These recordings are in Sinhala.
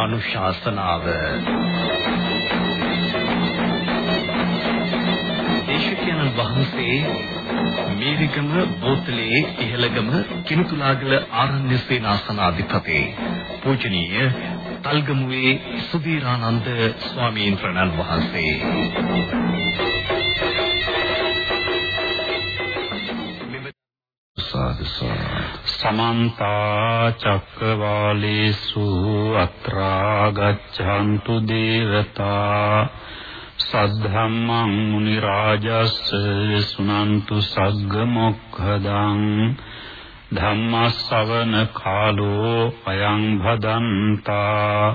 ධර්මානුශාසනාව දේශකයන්න් වහන්සේ මීරිගම බෝතලේ ඉහළගම කිනුතුලාගල ආරණ්‍ය සේනාසනාධිපති පූජනීය තල්ගමුවේ සුදීරානන්ද ස්වාමීන් වහන්සේ. සමන්ත චක්කවාලේසු අත්‍රා ගච්ඡන්තු දේවතා සද්ධම්මං මුනි රාජස්ස සුනන්තු සග්ග මොක්ඛදං ධම්මස්සවන කාලෝ අයං භදන්තා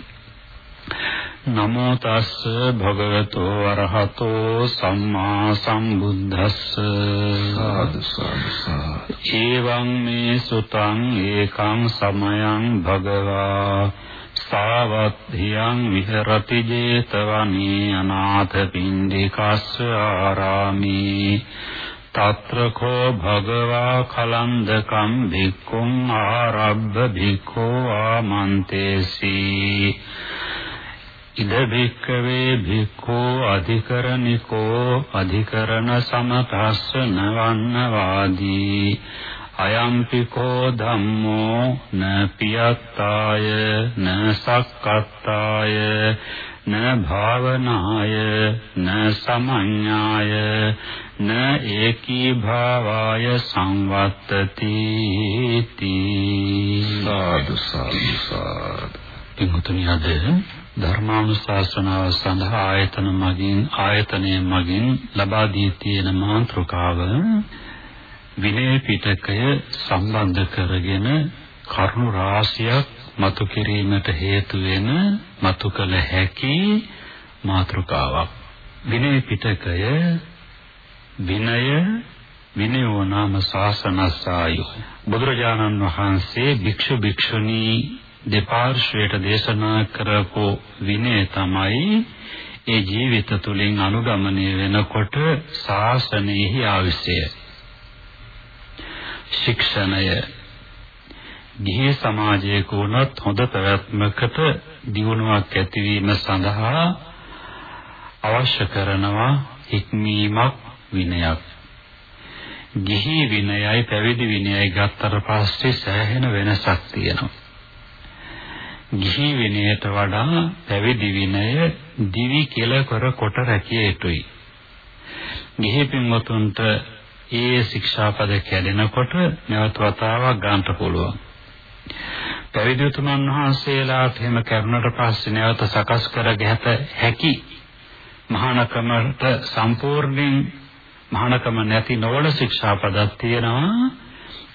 නමෝ තස්ස භගවතු අරහතෝ සම්මා සම්බුද්දස්ස. සාදු සාදු ඒවං මේ සුතං ඒකං සමයං භගවා. සාවත්ධියං විහෙරති 제තවනී අනාථ පින්ඩිකස්ස ආරාමේ. తත්‍ර කෝ භගවා කලන්දකම් භික්ඛුං ආරබ්බ භික්ඛෝ ආමන්තේසි ඉද භික්කවේ භික්ඛෝ අධිකරණිකෝ අධිකරණ සමතස්ස නවන්නවාදී අයම්පිකෝ ධම්මෝ න පියත්තාය න සක්කත්තාය න භාවනාය න සමඤ්ඤාය න ඒකී භාවාය සංවත්තති තී. සාදු සාදු සාදු. පින්තුනි අද ධර්මානුශාසනාව සඳහා ආයතන මගින් ආයතනය මගින් ලබා දී තියෙන මාතෘකාව විනය පිටකය සම්බන්ධ කරගෙන කරුණු රාශියක් මතු කිරීමට හේතු වෙන මතු කළ හැකි මාතෘකාවක්. විනය පිටකය විනය විනයෝ නාම ශාසනස්සායු බුදුරජාණන් වහන්සේ භික්ෂු භික්ෂුණී දෙපාර්ශ්වයට දේශනා කරපු විනය තමයි ඒ ජීවිත තුළින් අනුගමනය වෙනකොට ශාසනයෙහි ආවිසය. ශික්ෂණය. ගිහි සමාජයක වුණත් හොඳ පැවැත්මකට දියුණුවක් ඇතිවීම සඳහා අවශ්‍ය කරනවා හික්මීමක් විනයක්. ගිහි විනයයි පැවිදි විනයයි ගත්තට පස්සේ සෑහෙන වෙනසක් තියෙනවා. ගිහි විනයට වඩා පැවිදි විනය දිවි කෙලකර කොට රැකිය යුතුයි. ගිහි පින්වතුන්ට ඒ ශික්ෂාපද කැඩෙනකොට නැවත වතාවක් ගන්නට පුළුවන්. පැවිදි උතුමන් වහන්සේලාට එහෙම කරුණට පස්සේ නැවත සකස් කර ගැත හැකි මහානකමට සම්පූර්ණයෙන් මහානකම නැති නොවන ශික්ෂාපදක් තියෙනවා.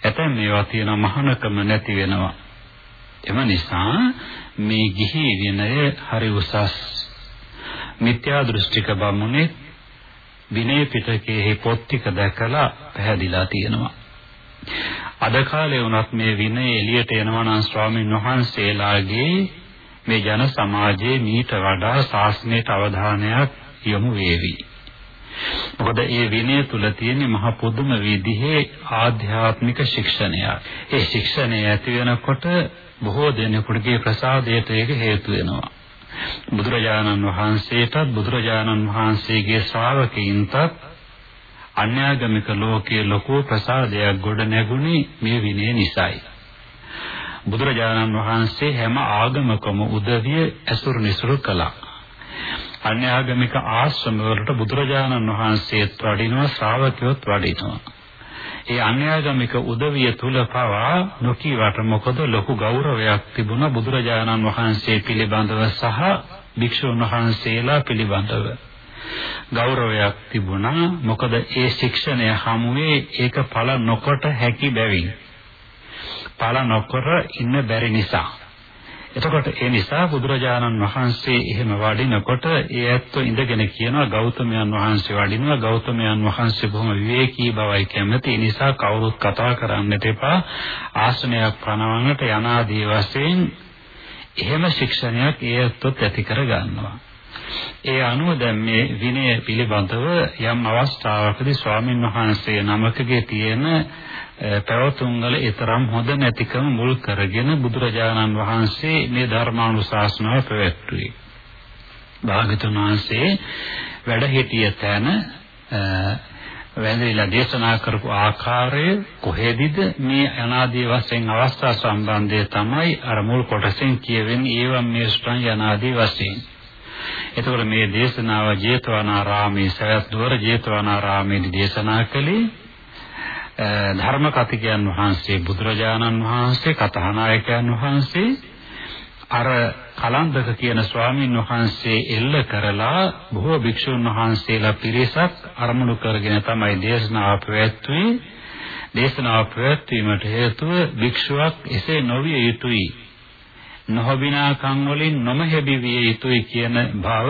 ඇතැම් මේවා තියෙනවා මහානකම නැති වෙනවා. එම නිසා මේ ගිහි විනය හරි උසස් මිත්‍යා දෘෂ්ටික බමුණේ විනය පිටකයේ පොත් ටික දැකලා පැහැදිලා තියෙනවා. අද කාලේ වුණත් මේ විනය එළියට එනවා නම් ස්වාමීන් වහන්සේලාගේ මේ ජන සමාජයේ මීට වඩා ශාස්ත්‍රයට අවධානයක් යොමු වේවි. මොකද ඒ විනය තුල තියෙන මහ පුදුම විදිහේ ආධ්‍යාත්මික ශික්ෂණයක්. ඒ ශික්ෂණය ඇති වෙනකොට බොහෝ දෙනෙකුගේ ප්‍රසාදයට ඒක හේතු වෙනවා. බුදුරජාණන් වහන්සේටත් බුදුරජාණන් වහන්සේගේ ශ්‍රාවකයින්ටත් අන්‍යාගමික ලෝකයේ ලොකු ප්‍රසාදයක් ගොඩ නැගුණේ මේ විනය නිසායි. බුදුරජාණන් වහන්සේ හැම ආගමකම උදවිය ඇසුරු නිසුරු කළා. අන්‍යාගමික ආශ්‍රම වලට බුදුරජාණන් වහන්සේත් වඩිනවා ශ්‍රාවකයොත් වඩිනවා. ඒ අන්‍යාගමික උදවිය තුල පවා නොකීවට මොකද ලොකු ගෞරවයක් තිබුණා බුදුරජාණන් වහන්සේ පිළිබඳව සහ භික්ෂුන් වහන්සේලා පිළිබඳව. ගෞරවයක් තිබුණා. මොකද ඒ ශික්ෂණය හමුවේ ඒක පළ නොකොට හැකි බැවින්. පළ නොකර ඉන්න බැරි නිසා. එතකොට ඒ නිසා බුදුරජාණන් වහන්සේ එහෙම වඩිනකොට ඒ ඇත්තෝ ඉඳගෙන කියනවා ගෞතමයන් වහන්සේ වඩිනවා ගෞතමයන් වහන්සේ බොහොම විවේකී බවයි කැමති. ඒ නිසා කවුරුත් කතා කරන්නට එපා. ආසනයක් පනවන්නට යනාදී වශයෙන් එහෙම ශික්ෂණයක් ඒ ඇත්තොත් ඇති කර ගන්නවා. ඒ අනුව දැන් මේ විනය පිළිබඳව යම් අවස්ථාවකදී ස්වාමින් වහන්සේ නමකගේ තියෙන පැවතුම් වල ඊතරම් හොඳ නැතිකම මුල් කරගෙන බුදුරජාණන් වහන්සේ මේ ධර්මානුශාසනාව පැවැත්වුවේ. භාගතුන් වහන්සේ වැඩ සිටිය තැන වැඳිලා දේශනා කරපු ආකාරය කොහෙදිද මේ අනාදී වශයෙන් අවස්ථා සම්බන්ධය තමයි අර මුල් කොටසෙන් කියවෙන්නේ ඒවම් මේ ස්ථාන යනාදී වශයෙන්. එතකොට මේ දේශනාව ජේතවනාරාමේ සවැත් නුවර ජේතවනාරාමේදී දේශනා කළේ ධර්ම කතිකයන් වහන්සේ බුදුරජාණන් වහන්සේ කථානායකයන් වහන්සේ අර කලන්දක කියන ස්වාමීන් වහන්සේ එල්ල කරලා බොහෝ භික්ෂුන් වහන්සේලා පිරිසක් අරමුණු කරගෙන තමයි දේශනාව පැවැත්වුවේ දේශනාව පැවැත්වීමට හේතුව භික්ෂුවක් එසේ නොවිය යුතුයි නොහොබිනාකම් වලින් නොමහෙබි විය යුතුයි කියන බව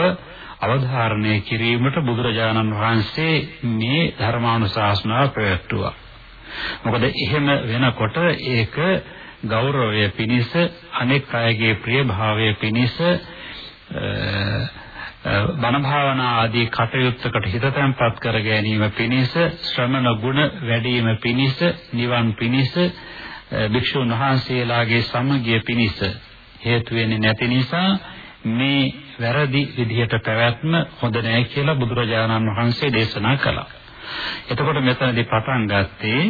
අවධාරණය කිරීමට බුදුරජාණන් වහන්සේ මේ ධර්මානුශාසනාව ප්‍රයත්තුවා. මොකද එහෙම වෙනකොට ඒක ගෞරවය පිණිස අනෙක් අයගේ ප්‍රියභාවය පිණිස බණ භාවනා ආදී කටයුත්තකට හිත තැන්පත් කර ගැනීම පිණිස ශ්‍රමණ ගුණ වැඩි වීම පිණිස නිවන් පිණිස භික්ෂුන් වහන්සේලාගේ සමගිය පිණිස හේතු වෙන්නේ නැති නිසා මේ වැරදි විදිහට පැවැත්ම හොඳ නැහැ කියලා බුදුරජාණන් වහන්සේ දේශනා කළා. එතකොට මෙතනදී පටන් ගත්තේ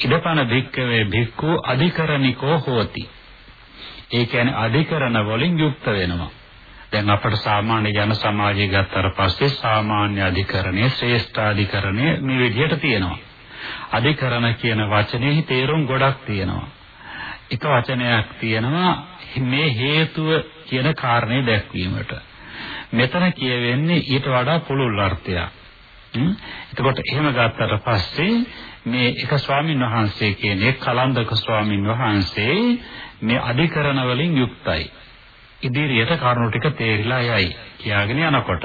ඉදපන භික්කවේ භික්ඛු අධිකරණිකෝ හෝති. ඒ කියන්නේ අධිකරණ වලින් යුක්ත වෙනවා. දැන් අපට සාමාන්‍ය ජන සමාජය ගත්තට පස්සේ සාමාන්‍ය අධිකරණය, ශ්‍රේෂ්ඨ අධිකරණය මේ විදිහට තියෙනවා. අධිකරණ කියන වචනේ තේරුම් ගොඩක් තියෙනවා. එක වචනයක් තියෙනවා මේ හේතුව කියන කාරණේ දැක්වීමට. මෙතන කියවෙන්නේ ඊට වඩා පුළුල් අර්ථයක්. එතකොට එහෙම ගත්තට පස්සේ මේ එක ස්වාමින් වහන්සේ කියන්නේ කලන්දක ස්වාමින් වහන්සේ මේ අධිකරණ වලින් යුක්තයි. ඉදිරියට කරුණු ටික තේරිලා යයි කියාගෙන යනකොට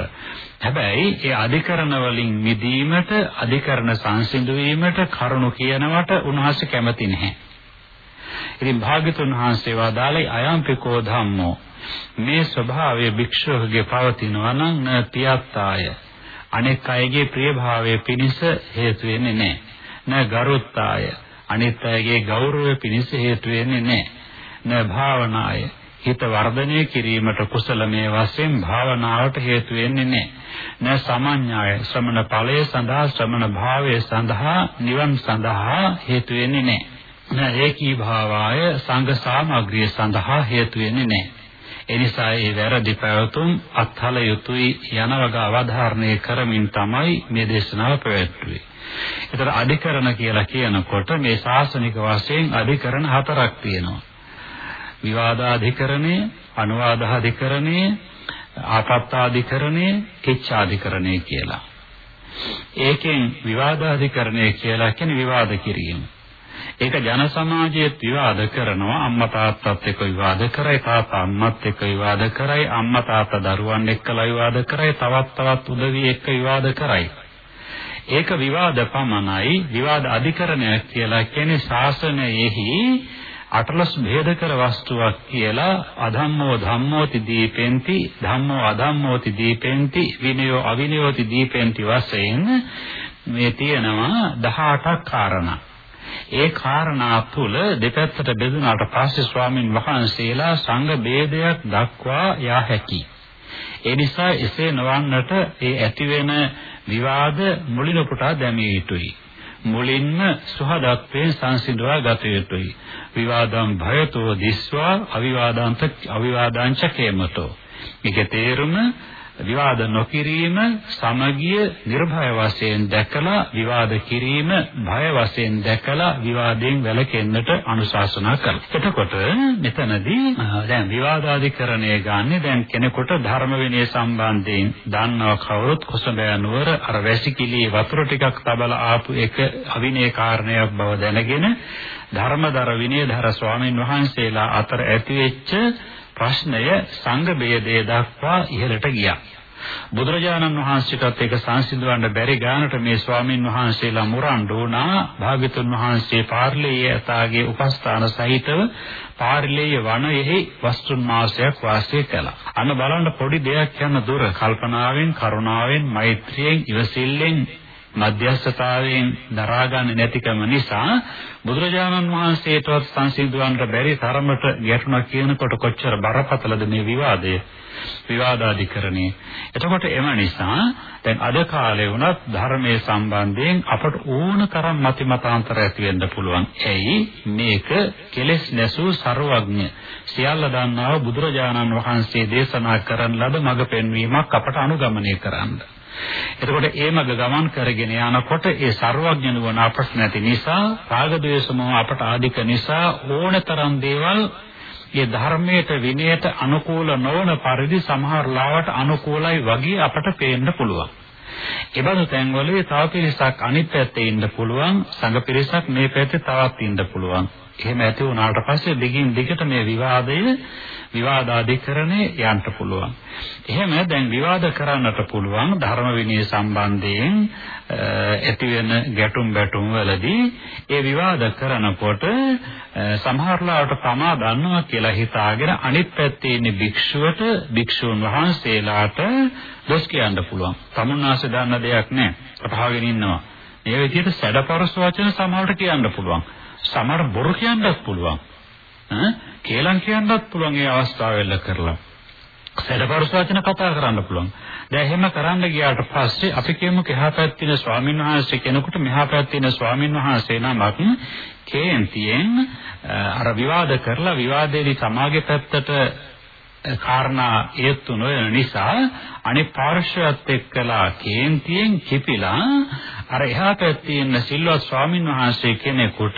හැබැයි ඒ අධිකරණ වලින් මිදීමට අධිකරණ සංසිඳු වීමට කරුණු කියනවට උන්වහන්සේ කැමති නැහැ. ඉතින් භාග්‍යතුන් වහන්සේ වදාළේ අයම්පිකෝ ධම්මෝ මේ ස්වභාවය භික්ෂුවකගේ පවතිනවා නම් පියත්තාය අනෙක් අයගේ ප්‍රියභාවය පිණිස හේතු වෙන්නේ නැහැ. න ගරුත්තාය අනිත් අයගේ ගෞරවය පිණිස හේතු වෙන්නේ නැහැ. න භාවනාය හිත වර්ධනය කිරීමට කුසලමේ වශයෙන් භාවනාවට හේතු වෙන්නේ නැහැ. න සමඤ්ඤාය ශ්‍රමණ ඵලයේ සඳහා ශ්‍රමණ භාවයේ සඳහා නිවන් සඳහා හේතු වෙන්නේ නැහැ. ඒකී භාවාය සංඝ සාමග්‍රිය සඳහා හේතු වෙන්නේ නැහැ. ඒ නිසා ඒ වැරදි පැවතුම් අත්හල යුතුයි යන වග අවධාරණය කරමින් තමයි මේ දේශනාව පැවැත්වුවේ. ඒතර අධිකරණ කියලා කියනකොට මේ ශාසනික වශයෙන් අධිකරණ හතරක් තියෙනවා. විවාදාධිකරණය, අනුවාදාධිකරණය, ආකප්පාධිකරණය, කිච්ඡාධිකරණය කියලා. ඒකෙන් විවාදාධිකරණය කියලා කියන්නේ විවාද කිරීම. ඒක ජන සමාජයේ විවාද කරනවා. අම්මා තාත්තත් එක්ක විවාද කරයි තාත්තා අම්මත් එක්ක විවාද කරයි අම්මා තාත්තා දරුවන් එක්කලා විවාද කරයි තවත් තවත් උදවිය එක්ක විවාද කරයි. ඒක විවාද පමණයි. විවාද අධිකරණයක් කියලා කියන්නේ ශාසනයෙහි අටලස් භේදකර වස්තුවක් කියලා අධම්මෝ ධම්මෝති දීපෙන්ති ධම්මෝ අධම්මෝති දීපෙන්ති විනයෝ අවිනයෝති දීපෙන්ති වශයෙන් මේ තියෙනවා 18ක් කාරණා. ඒ කාරණා තුල දෙපැත්තට බෙදුනාට පස්සේ ස්වාමින් වහන්සේලා සංඝ ભેදයක් දක්වා යා හැකියි. ඒ නිසා එසේ නොවන්නට ඒ ඇතිවෙන විවාද මුලින් උපුටා දැමිය යුතුයි. මුලින්ම සුහදත්වයෙන් සංසිඳවා ගත යුතුයි. විවාදම් භයතෝ දිස්වා අවිවාදාන්ත අවිවාදාංච කේමතෝ. මේකේ තේරුම විවාද නොකිරීම සමගිය නිර්භය වශයෙන් දැකලා විවාද කිරීම භය වශයෙන් දැකලා විවාදයෙන් වැළකෙන්නට අනුශාසනා කළා. එතකොට මෙතනදී දැන් විවාදාධිකරණය ගන්න දැන් කෙනෙකුට ධර්ම විනය සම්බන්ධයෙන් දන්නව කවුරුත් කොසඹෑ නුවර අර වැසිකිලි වතුර ටිකක් තබලා ආපු එක අවිනය කාරණයක් බව දැනගෙන ධර්මදර විනයධර ස්වාමීන් වහන්සේලා අතර ඇතිවෙච්ච ප්‍රශ්නය සංඝ ભેදයේ දක්වා ඉහළට ගියා. බුදුරජාණන් වහන්සේටත් ඒක සංසිඳවන්න බැරි ගානට මේ ස්වාමින් වහන්සේලා මුරණ්ඩ වුණා භාග්‍යතුන් වහන්සේ පාර්ලියේ යතාගේ උපස්ථාන සහිතව පාර්ලියේ වනයේහි වස්තුන් මාසයක් වාසය කළා. අන්න බලන්න පොඩි දෙයක් යන දුර කල්පනාවෙන් කරුණාවෙන් මෛත්‍රියෙන් ඉවසිල්ලෙන් මධ්‍යස්ථතාවයෙන් දරාගන්නේ නැතිකම නිසා බුදුරජාණන් වහන්සේටවත් සංසිඳවන්න බැරි තරමට ගැටුණා කියනකොට කොච්චර බරපතලද මේ විවාදය විවාදාධිකරණේ එතකොට එම නිසා දැන් අද කාලේ වුණත් ධර්මයේ සම්බන්ධයෙන් අපට ඕන තරම් මතිමතාන්තර ඇති වෙන්න පුළුවන්. එයි මේක කෙලෙස් නැසූ ਸਰවඥ සියල්ල දන්නා බුදුරජාණන් වහන්සේ දේශනා කරන ලද මඟ පෙන්වීමක් අපට අනුගමනය කරන්න. එතකොට ඒ මඟ ගමන් කරගෙන යනකොට ඒ ਸਰවඥ නුවණ අපට නැති නිසා රාග ద్వේෂ මොහ අපට ආධික නිසා ඕනතරම් දේවල් ඒ ධර්මයට විනයට අනුකූල නොවන පරිදි සමහර ලාවට අනුකූලයි වගේ අපට පේන්න පුළුවන්. ඒබඳු තැන්වල තව පිරිසක් අනිත් පැත්තේ ඉන්න පුළුවන් සංඝ පිරිසක් මේ පැත්තේ තවත් ඉන්න පුළුවන්. එහෙම ඇති වුණාට පස්සේ දිගින් දිගට මේ විවාදය විවාදාධිකරණේ යන්න පුළුවන්. එහෙම දැන් විවාද කරන්නට පුළුවන් ධර්ම විනය සම්බන්ධයෙන් ඇති වෙන ගැටුම් බැටුම් වලදී ඒ විවාද කරනකොට සමහරලාට තමා දන්නවා කියලා හිතාගෙන අනිත් පැත්තේ ඉන්න භික්ෂුවට භික්ෂුන් වහන්සේලාට දොස් කියන්න පුළුවන්. තමුන්නාසේ දන්න දෙයක් නැහැ. කතාවගෙන ඉන්නවා. මේ විදිහට සැඩපරස් වචන සමහරට කියන්න පුළුවන්. සමහර බොරු කියන්නත් පුළුවන්. ඈ කේලම් කියන්නත් පුළුවන් ඒ අවස්ථාව වෙල්ල කරලා. සැඩපරස වචන කතා කරන්න පුළුවන්. දැන් එහෙම කරන්න ගියාට පස්සේ අපි කියමු එහා පැත්තේ ඉන්න ස්වාමීන් වහන්සේ කෙනෙකුට මෙහා පැත්තේ ඉන්න ස්වාමීන් වහන්සේ නමක් කේන්තියෙන් අර විවාද කරලා විවාදයේදී සමාගේ පැත්තට කාරණා හේතු නොවන නිසා අනිත් පාර්ශ්වයත් එක්කලා කේන්තියෙන් කිපිලා අර එහා පැත්තේ ඉන්න සිල්වත් ස්වාමින් වහන්සේ කෙනෙකුට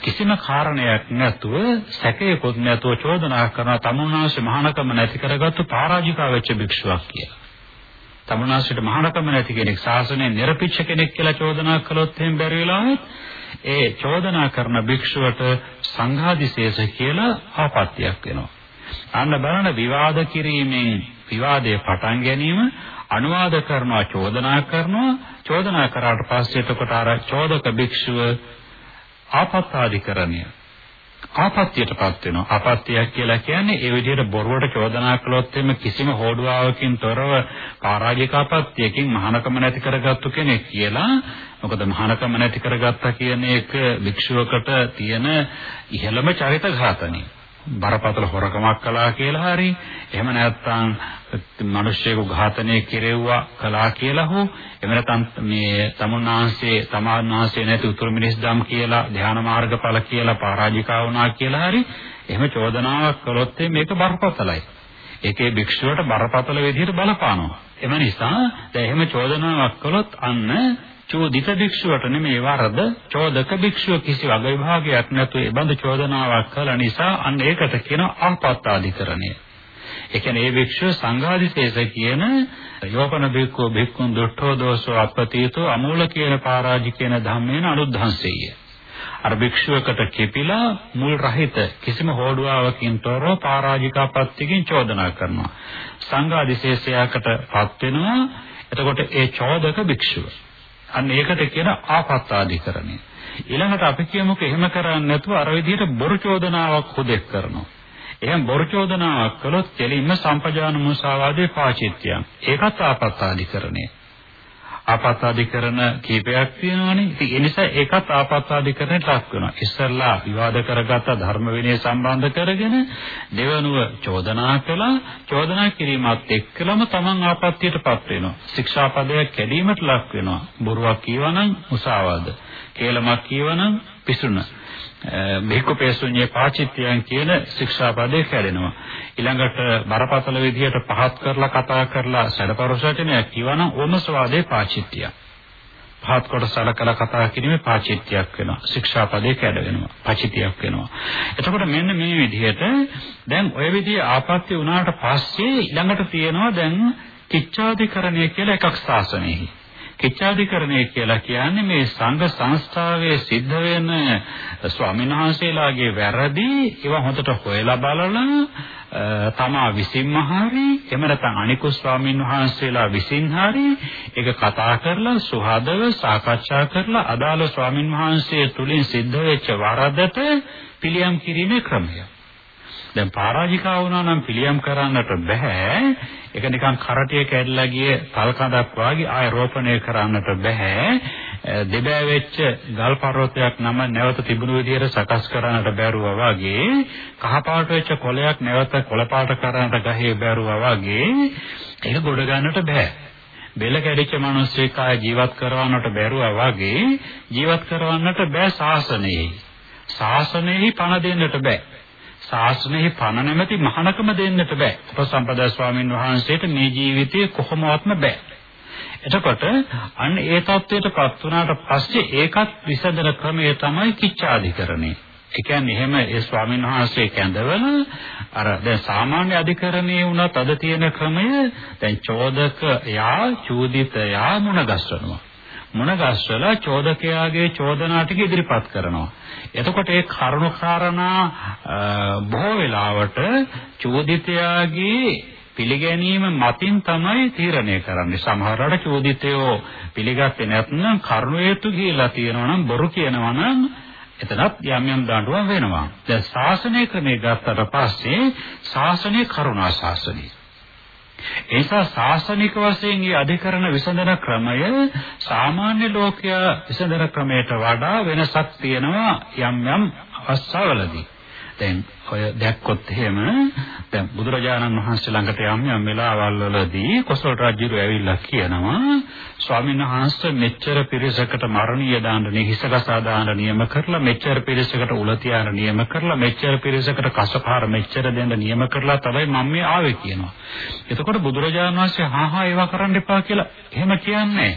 කිසිම කාරණයක් නැතුව සැකයකොත් නැතුව චෝදනා කරන තමුන්වහන්සේ මහානකම නැති කරගත්තු පරාජිකා වෙච්ච භික්ෂුවක් කියලා. තමුන්වහන්සේට මහානකම නැති කෙනෙක් ශාසනයේ නිර්පිච්ච කෙනෙක් කියලා චෝදනා කළොත් එහෙම බැරි වෙලාවෙත් ඒ චෝදනා කරන භික්ෂුවට සංඝාදිශේෂ කියලා ආපත්‍යක් වෙනවා. අන්න බලන විවාද කිරීමෙන් විවාදයේ පටන් ගැනීම අනුවාද කරනවා චෝදනා කරනවා චෝදනා කරාට පස්සේ එතකොට අර චෝදක භික්ෂුව ආපත්‍යාධිකරණය ආපත්‍යයටපත් වෙනවා. ආපත්‍යයක් කියලා කියන්නේ ඒ විදිහට බොරුවට චෝදනා කළොත් එimhe කිසිම හෝඩුවාවකින් තොරව පරාජික ආපත්‍යයකින් මහානකම නැති කරගත්තු කෙනෙක් කියලා. මොකද මහානකම නැති කරගත්තා කියන එක භික්ෂුවකට තියෙන ඉහළම චරිත ඝාතනය. බරපතල හොරකමක් කළා කියලා හරි එහෙම නැත්නම් මිනිස්සෙකු ඝාතනය කෙරෙව්වා කළා කියලා හෝ එහෙම නැත්නම් මේ තමුන්නාංශේ තමාන්නාංශේ නැති උතුරු මිනිස් දම් කියලා ධානා මාර්ගඵල කියලා පරාජිකා වුණා කියලා හරි එහෙම චෝදනාවක් කළොත් මේක බරපතලයි. ඒකේ භික්ෂුවට බරපතල විදිහට බලපානවා. එම නිසා දැන් එහෙම චෝදනාවක් කළොත් අන්න චෝදිත භික්ෂුවට නෙමේ වරද චෝදක භික්ෂුව කිසි වග විභාගයක් නැතුව ඒ බඳු චෝදනාවක් කළ නිසා අන්න ඒකට කියන ආපත්තාධිකරණය. ඒ කියන්නේ ඒ භික්ෂුව සංඝාදිශේෂ කියන යෝපන භික්ඛු භික්ඛුන් දුට්ඨෝ දෝසෝ අපතීතෝ අමූල කියන පරාජිකේන ධම්මේන අනුද්ධංසෙය. අර භික්ෂුවකට කෙපිලා මුල් රහිත කිසිම හෝඩුවාවකින් තොරව පරාජිකාපත්තිකින් චෝදනා කරනවා. සංඝාදිශේෂයකටපත් වෙනවා. එතකොට ඒ චෝදක භික්ෂුව අන්න ඒකට කියන ආපත්තාධිකරණය. ඊළඟට අපි කියමුකෝ එහෙම කරන්නේ නැතුව අර විදිහට බොරු චෝදනාවක් හුදෙක් කරනවා. එහෙනම් බොරු චෝදනාවක් කළොත් කෙලින්ම සම්පජාන මුසාවාදේ පාචිත්‍යං. ඒකත් ආපත්තාධිකරණය. ආපත්තාධිකරණ කීපයක් තියෙනවානේ. ඉතින් ඒ නිසා ඒකත් ආපත්තාධිකරණයට ලක් වෙනවා. ඉස්සල්ලා විවාද කරගත්ත ධර්ම විනය සම්බන්ධ කරගෙන දෙවනුව චෝදනා කළා. චෝදනා කිරීමත් එක්කලම Taman ආපත්‍යයටපත් වෙනවා. ශික්ෂාපදයක් කැඩීමට ලක් වෙනවා. බොරුවක් කියවනම් මුසාවාද. කේලමක් කියවනම් පිසුන. බික්කපේසුඤ්ඤේ පාචිත්‍යයන් කියන ශික්ෂාපදේ කැඩෙනවා. ඊළඟට බරපතල විදියට පහත් කරලා කතා කරලා සැඩපරසටනේ කිවනම් ඕමසවාදේ පාචිත්‍යය. පහත් කොට සලකලා කතා කිරීමේ පාචිත්‍යයක් වෙනවා. ශික්ෂාපදේ කැඩ වෙනවා. පාචිත්‍යයක් වෙනවා. එතකොට මෙන්න මේ විදිහට දැන් ඔය විදිහේ ආපත්‍ය වුණාට පස්සේ ඊළඟට තියෙනවා දැන් කිච්ඡාධිකරණය කියලා එකක් ශාසනයෙහි. කිච්ඡාධිකරණය කියලා කියන්නේ මේ සංඝ සංස්ථාවේ සිද්ධ වෙන ස්වාමීන් වහන්සේලාගේ වැරදි ඒවා හොඳට හොයලා බලලා තමා විසින්ම හරි එහෙම නැත්නම් අනිකුත් ස්වාමීන් වහන්සේලා විසින් හරි ඒක කතා කරලා සුහදව සාකච්ඡා කරලා අදාළ ස්වාමීන් වහන්සේ තුලින් සිද්ධ වෙච්ච වරදට පිළියම් කිරීමේ ක්‍රමය. දැන් පරාජිකා වුණා නම් පිළියම් කරන්නට බෑ. ඒක නිකන් කරටිය කැඩලා ගිය තල් කඳක් වාගේ ආය රෝපණය කරන්නට බෑ. දෙබෑ වෙච්ච ගල් පර්වතයක් නම නැවත තිබුණු විදිහට සකස් කරන්නට බැරුවා වගේ කහපාට වෙච්ච කොළයක් නැවත කොළ පාට කරන්නට ගහේ බැරුවා වගේ ඒක ගොඩ ගන්නට බෑ. බෙල කැඩිච්ච මිනිස්සෙක් ආය ජීවත් කරවන්නට බැරුවා වගේ ජීවත් කරවන්නට බෑ ශාසනයෙහි. ශාසනයෙහි පණ දෙන්නට බෑ. ශාස්ත්‍රයේ පණ නැමැති මහානකම දෙන්නට බෑ. උපසම්පදා ස්වාමීන් වහන්සේට මේ ජීවිතේ කොහොමවත්ම බෑ. එතකොට අන්න ඒ தത്വයටපත් වුණාට පස්සේ ඒකත් විසඳන ක්‍රමය තමයි කිච්ඡාධිකරණය. ඒ කියන්නේ එහෙම ඒ ස්වාමීන් වහන්සේ කැඳවල අර දැන් සාමාන්‍ය අධිකරණයේ වුණත් අද තියෙන ක්‍රමය දැන් චෝදක යා චූදිත යා මුණගස්සනවා. මුණගස්සලා චෝදකයාගේ චෝදනා ටික ඉදිරිපත් කරනවා. එතකොට ඒ කරුණාකාරණා බොහෝ වෙලාවට චෝදිතයාගේ පිළිගැනීම මතින් තමයි තීරණය කරන්නේ. සමහරවිට චෝදිතයෝ පිළිගත්තේ නැත්නම් කරුණ හේතු කියලා තියෙනවා නම් බොරු කියනවා නම් එතනත් යම් යම් දඬුවම් වෙනවා. දැන් ශාසනය ක්‍රමයේ ගත්තට පස්සේ ශාසනය කරුණා ශාසනය. ඒ නිසා ශාසනික වශයෙන් මේ අධිකරණ විසඳන ක්‍රමය සාමාන්‍ය ලෝකයා විසඳන ක්‍රමයට වඩා වෙනසක් තියෙනවා යම් යම් අවස්ථාවලදී. දැන් ඔය දැක්කොත් එහෙම දැන් බුදුරජාණන් වහන්සේ ළඟට යම් යම් වෙලාවල් වලදී කොසල් රජුරු ඇවිල්ලා කියනවා ස්වාමීන් වහන්සේ මෙච්චර පිරිසකට මරණීය දාන නිහිසකසා දාන නියම කරලා මෙච්චර පිරිසකට උල තියාන නියම කරලා මෙච්චර පිරිසකට කසපාර මෙච්චර දෙන්න නියම කරලා තමයි මම මේ ආවේ කියනවා. එතකොට බුදුරජාණන් වහන්සේ හා හා ඒවා කරන්න එපා කියලා එහෙම කියන්නේ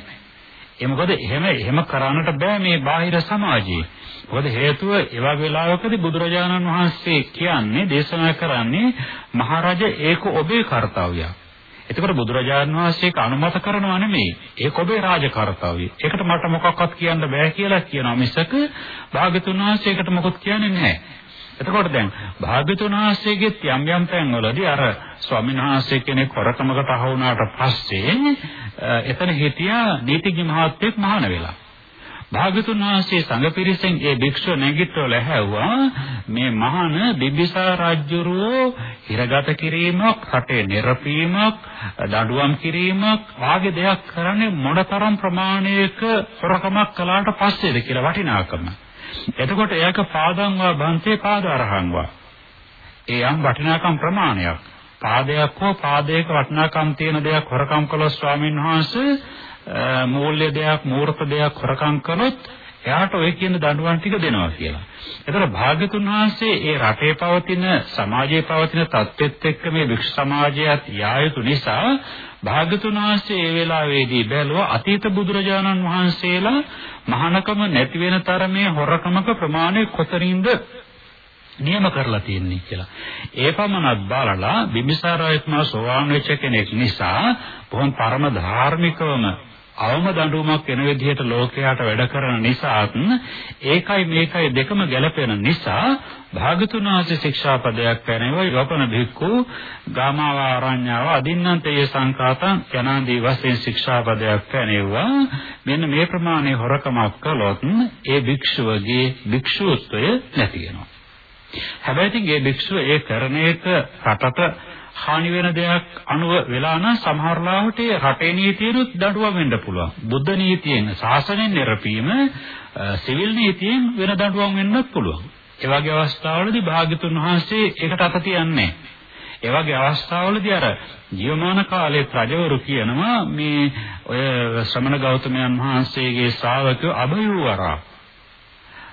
ඒ මොකද එහෙම එහෙම කරන්නට බෑ මේ බාහිර සමාජයේ. මොකද හේතුව ඒවා වෙලාවකදී බුදුරජාණන් වහන්සේ කියන්නේ දේශනා කරන්නේ මහරජ ඒක ඔබේ කාර්යය. එතකොට බුදුරජාණන් වහන්සේක අනුමත කරනවා නෙමෙයි. ඒක ඔබේ රාජකාර්යය. ඒකට මට මොකක්වත් කියන්න බෑ කියලා කියනවා මිසක භාගතුන් වහන්සේකට මොකොත් කියන්නේ නැහැ. එතකොට දැන් භාග්‍යතුන් වහන්සේගේ යම් යම් තැන්වලදී අර ස්වාමීන් වහන්සේ කෙනෙක් හොරකමකට අහු වුණාට පස්සේ එතන හිටියා නීතිඥ මහත්තයෙක් මහාන වෙලා. භාගතුන් වහන්සේ සංඝ පිරිසෙන් ඒ භික්ෂුව නැගිටවල ඇහැව්වා මේ මහාන බිම්බිසාර රජුරෝ හිරගත කිරීමක් රටේ නිර්පීමක් දඬුවම් කිරීමක් වාගේ දෙයක් කරන්නේ මොනතරම් ප්‍රමාණයක හොරකමක් කළාට පස්සේද කියලා වටිනාකම. එතකොට ඒක පාදංවා බන්තේ පාදාරහංවා. ඒ යම් වටිනාකම් ප්‍රමාණයක්. පාදයක් හෝ පාදයක වටිනාකම් තියෙන දෙයක් හොරකම් කළොත් ස්වාමීන් වහන්සේ මූල්‍ය දෙයක් මූර්ත දෙයක් හොරකම් කළොත් එයාට ඔය කියන දඬුවම් ටික දෙනවා කියලා. ඒතර භාග්‍යතුන් වහන්සේ ඒ රටේ පවතින සමාජයේ පවතින තත්ත්වෙත් එක්ක මේ වික්ෂ සමාජයත් යා යුතු නිසා භාග්‍යතුන් වහන්සේ ඒ වෙලාවේදී බැලුවා අතීත බුදුරජාණන් වහන්සේලා මහානකම නැති වෙන තරමේ හොරකමක ප්‍රමාණය කොතරින්ද නියම කරලා තියෙන්නේ කියලා. ඒ පමණක් බලලා බිම්බිසාර රජතුමා සෝවාන් වෙච්ච කෙනෙක් නිසා බොහොම පරම ධාර්මිකවම අවම දඬුවමක් වෙන විදිහට ලෝකයට වැඩ කරන නිසාත් ඒකයි මේකයි දෙකම ගැළපෙන නිසා භාගතුන් වහන්සේ ශික්ෂාපදයක් පැනෙව යොපන භික්ඛු ගාමාව ආරඤ්ඤාව අදින්නන්තේ සංකාතං යනාදී වශයෙන් ශික්ෂාපදයක් පැනෙවුවා මෙන්න මේ ප්‍රමාණය හොරකමක් කළොත් ඒ භික්ෂුවගේ භික්ෂුත්වය නැති වෙනවා. හැබැයි ඉතින් මේ භික්ෂුව ඒ කරන එක රටට හානි වෙන දෙයක් අනුව වෙලා නම් සමහර ලාවට රටේ නීතියනුත් දඬුවම් වෙන්න පුළුවන්. බුද්ධ නීතියෙන් ශාසනයෙන් නිරපීම සිවිල් නීතියෙන් වෙන දඬුවම් වෙන්නත් පුළුවන්. ඒ වගේ අවස්ථාවලදී භාග්‍යතුන් වහන්සේ ඒකට අත තියන්නේ ඒ වගේ අවස්ථාවලදී අර ජීවමාන කාලයේ රජවරු කියනවා මේ ඔය ශ්‍රමණ ගෞතමයන් වහන්සේගේ ශ්‍රාවකයෝ අභයවරා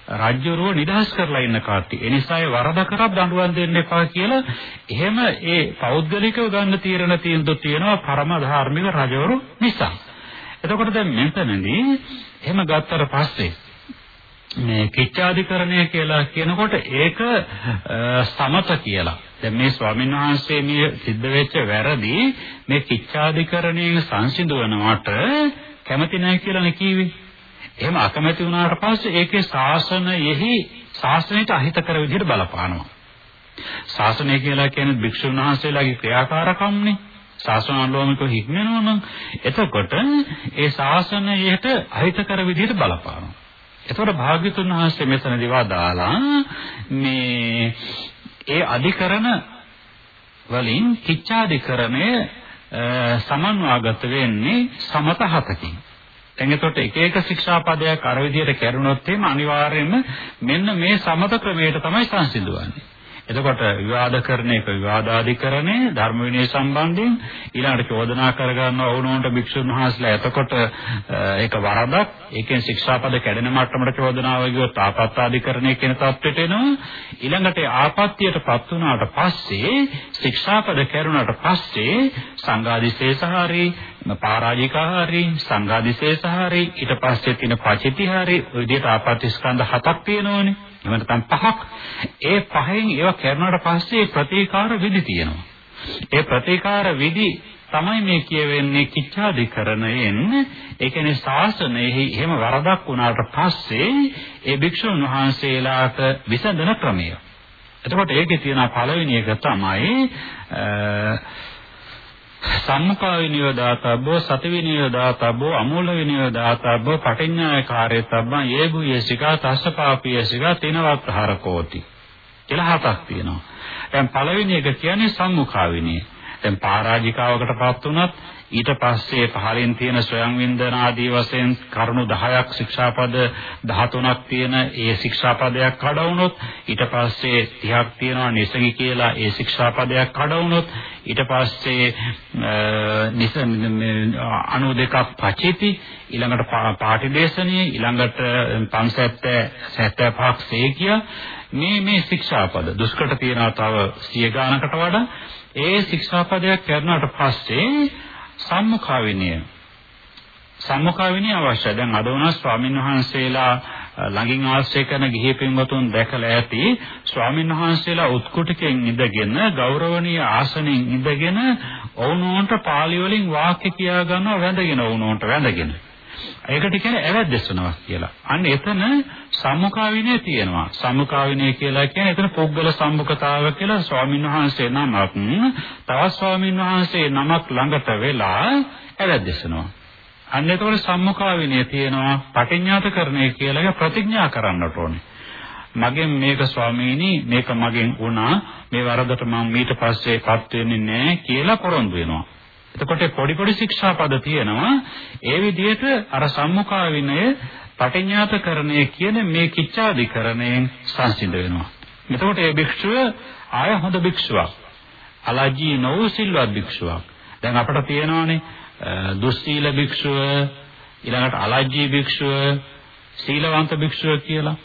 රාජ්‍යරුව නිදහස් කරලා ඉන්න කාටි. ඒ නිසා ඒ වරද කරක් දඬුවම් දෙන්න එපා කියලා එහෙම ඒ පෞද්ගලිකව ගන්න තීරණ තීන්දුව තියෙනවා පරම ධාර්මික රජවරු නිසා. එතකොට දැන් මෙතනදී එහෙම ගත්තට පස්සේ මේ කිච්ඡාධිකරණය කියලා කියනකොට ඒක සමත කියලා. දැන් මේ ස්වාමීන් වහන්සේ මේ සිද්ධ වෙච්ච වැරදි මේ කිච්ඡාධිකරණයෙන් සංසිඳවනවට කැමති නැහැ කියලානේ කිව්වේ. එහෙම අකමැති වුණාට පස්සේ ඒකේ ශාසනයෙහි ශාසනයට අහිතකර විදිහට බලපානවා. ශාසනය කියලා කියන්නේ භික්ෂුන් වහන්සේලාගේ ක්‍රියාකාරකම්නේ. ශාසනාලෝමිකව හික්මනවනම් එතකොට ඒ ශාසනයට අහිතකර විදිහට බලපානවා. එතකොට භාග්‍යතුන් වහන්සේ මෙතනදී වදාලා මේ ඒ අධිකරණ වලින් කිච්ඡාධිකරණය සමන්වාගත වෙන්නේ සමත හතකින්. දැන් එතකොට එක එක ශික්ෂාපදයක් අර විදිහට කරුණොත් එහෙම අනිවාර්යයෙන්ම මෙන්න මේ සමත ක්‍රමයට තමයි සංසිඳුවන්නේ. එතකොට විවාද කරන එක විවාදාධිකරණය ධර්ම විනය සම්බන්ධයෙන් ඊළඟට චෝදනා කරගන්න ඕනෝන්ට භික්ෂුන් වහන්සේලා. එතකොට ඒක වරදක්. ඒකෙන් ශික්ෂාපද කැඩෙන මට්ටමට චෝදනාව ගියොත් ආපත්තාධිකරණය කියන තත්ත්වයට එනවා. ඊළඟට ආපත්‍යයටපත් වුණාට පස්සේ ශික්ෂාපද කැරුණාට පස්සේ සංඝාදිශේෂහාරී පරාජිකාහාරී සංඝාදිශේෂහාරී ඊට පස්සේ තියෙන පචිතිහාරී ඔය විදිහට ආපත්‍ය ස්කන්ධ හතක් තියෙනවනේ. එහෙම නැත්නම් පහක් ඒ පහෙන් ඒවා කරනාට පස්සේ ප්‍රතිකාර විදි තියෙනවා. ඒ ප්‍රතිකාර විදි තමයි මේ කියවෙන්නේ කිච්ඡාධිකරණයෙන් ඒ කියන්නේ ශාසනයෙහි එහෙම වරදක් වුණාට පස්සේ ඒ භික්ෂුන් වහන්සේලාට විසඳන ක්‍රමය. එතකොට ඒකේ තියෙන පළවෙනි එක තමයි සම්මුඛා විනියෝ දාතබ්බෝ සති විනියෝ දාතබ්බෝ අමූල විනියෝ දාතබ්බෝ පටිඤ්ඤාය කාර්යතබ්බං යේබුයේසිකා තස්සපාපියසිකා තිනවත්හරකෝති කියලා හතක් තියෙනවා. දැන් පළවෙනි එක කියන්නේ සම්මුඛා විනිය. දැන් පරාජිකාවකටපත් වුණත් ඊට පස්සේ පහලින් තියෙන ස්වයං වින්දන ආදී වශයෙන් කරුණු 10ක් ශික්ෂාපද 13ක් තියෙන ඒ ශික්ෂාපදයක් කඩවුනොත් ඊට පස්සේ 30ක් තියෙනවා නිසගි කියලා ඒ ශික්ෂාපදයක් කඩවුනොත් ඊට පස්සේ නිස 92ක් පචිති. ඊළඟට පාටිදේශනීය ඊළඟට 575ක් සේකිය. මේ මේ ශික්ෂාපද දුෂ්කර තියනවා තව 100 ගානකට වඩා. ඒ ශික්ෂාපදයක් කරනාට පස්සේ සම්මුඛා විනය සම්මුඛා විනය අවශ්‍යයි. දැන් අද වුණා ස්වාමින් වහන්සේලා ළඟින් ආශ්‍රය කරන ගිහි පින්වතුන් දැකලා ඇති ස්වාමින් වහන්සේලා උත්කුටිකෙන් ඉඳගෙන ගෞරවනීය ආසනෙන් ඉඳගෙන ඔවුනොන්ට පාළි වලින් වාක්‍ය කියා ගන්නවා වැඳගෙන ඔවුනොන්ට වැඳගෙන. ඒකට කියන්නේ ඇවැද්දසනවා කියලා. අන්න එතන සම්මුඛා විනය තියෙනවා. සම්මුඛා විනය කියලා කියන්නේ එතන පුද්ගල සම්මුඛතාව කියලා ස්වාමීන් වහන්සේ නමක් තවත් ස්වාමීන් වහන්සේ නමක් ළඟට වෙලා ඇවැද්දසනවා. අන්න එතකොට සම්මුඛා විනය තියෙනවා. පටිඤ්ඤාතකරණය කියලා ප්‍රතිඥා කරන්නට ඕනේ. මගෙන් මේක ස්වාමීනි මේක මගෙන් වුණා මේ වරදට මම ඊට පස්සේපත් වෙන්නේ නැහැ කියලා පොරොන්දු වෙනවා. එතකොට පොඩි පොඩි ශික්ෂාපද තියෙනවා. ඒ විදිහට අර සම්මුඛා විනය පටිඤ්ඤාතකරණය කියන මේ කිච්ඡාදිකරණයෙන් සංසිඳ වෙනවා. එතකොට මේ භික්ෂුව ආය හොඳ භික්ෂුවක්. අලජී නොවු සිල්වත් භික්ෂුවක්. දැන් අපිට තියෙනවානේ දුස්සීල භික්ෂුව ඊළඟට අලජී භික්ෂුව සීලවන්ත භික්ෂුව කියලා.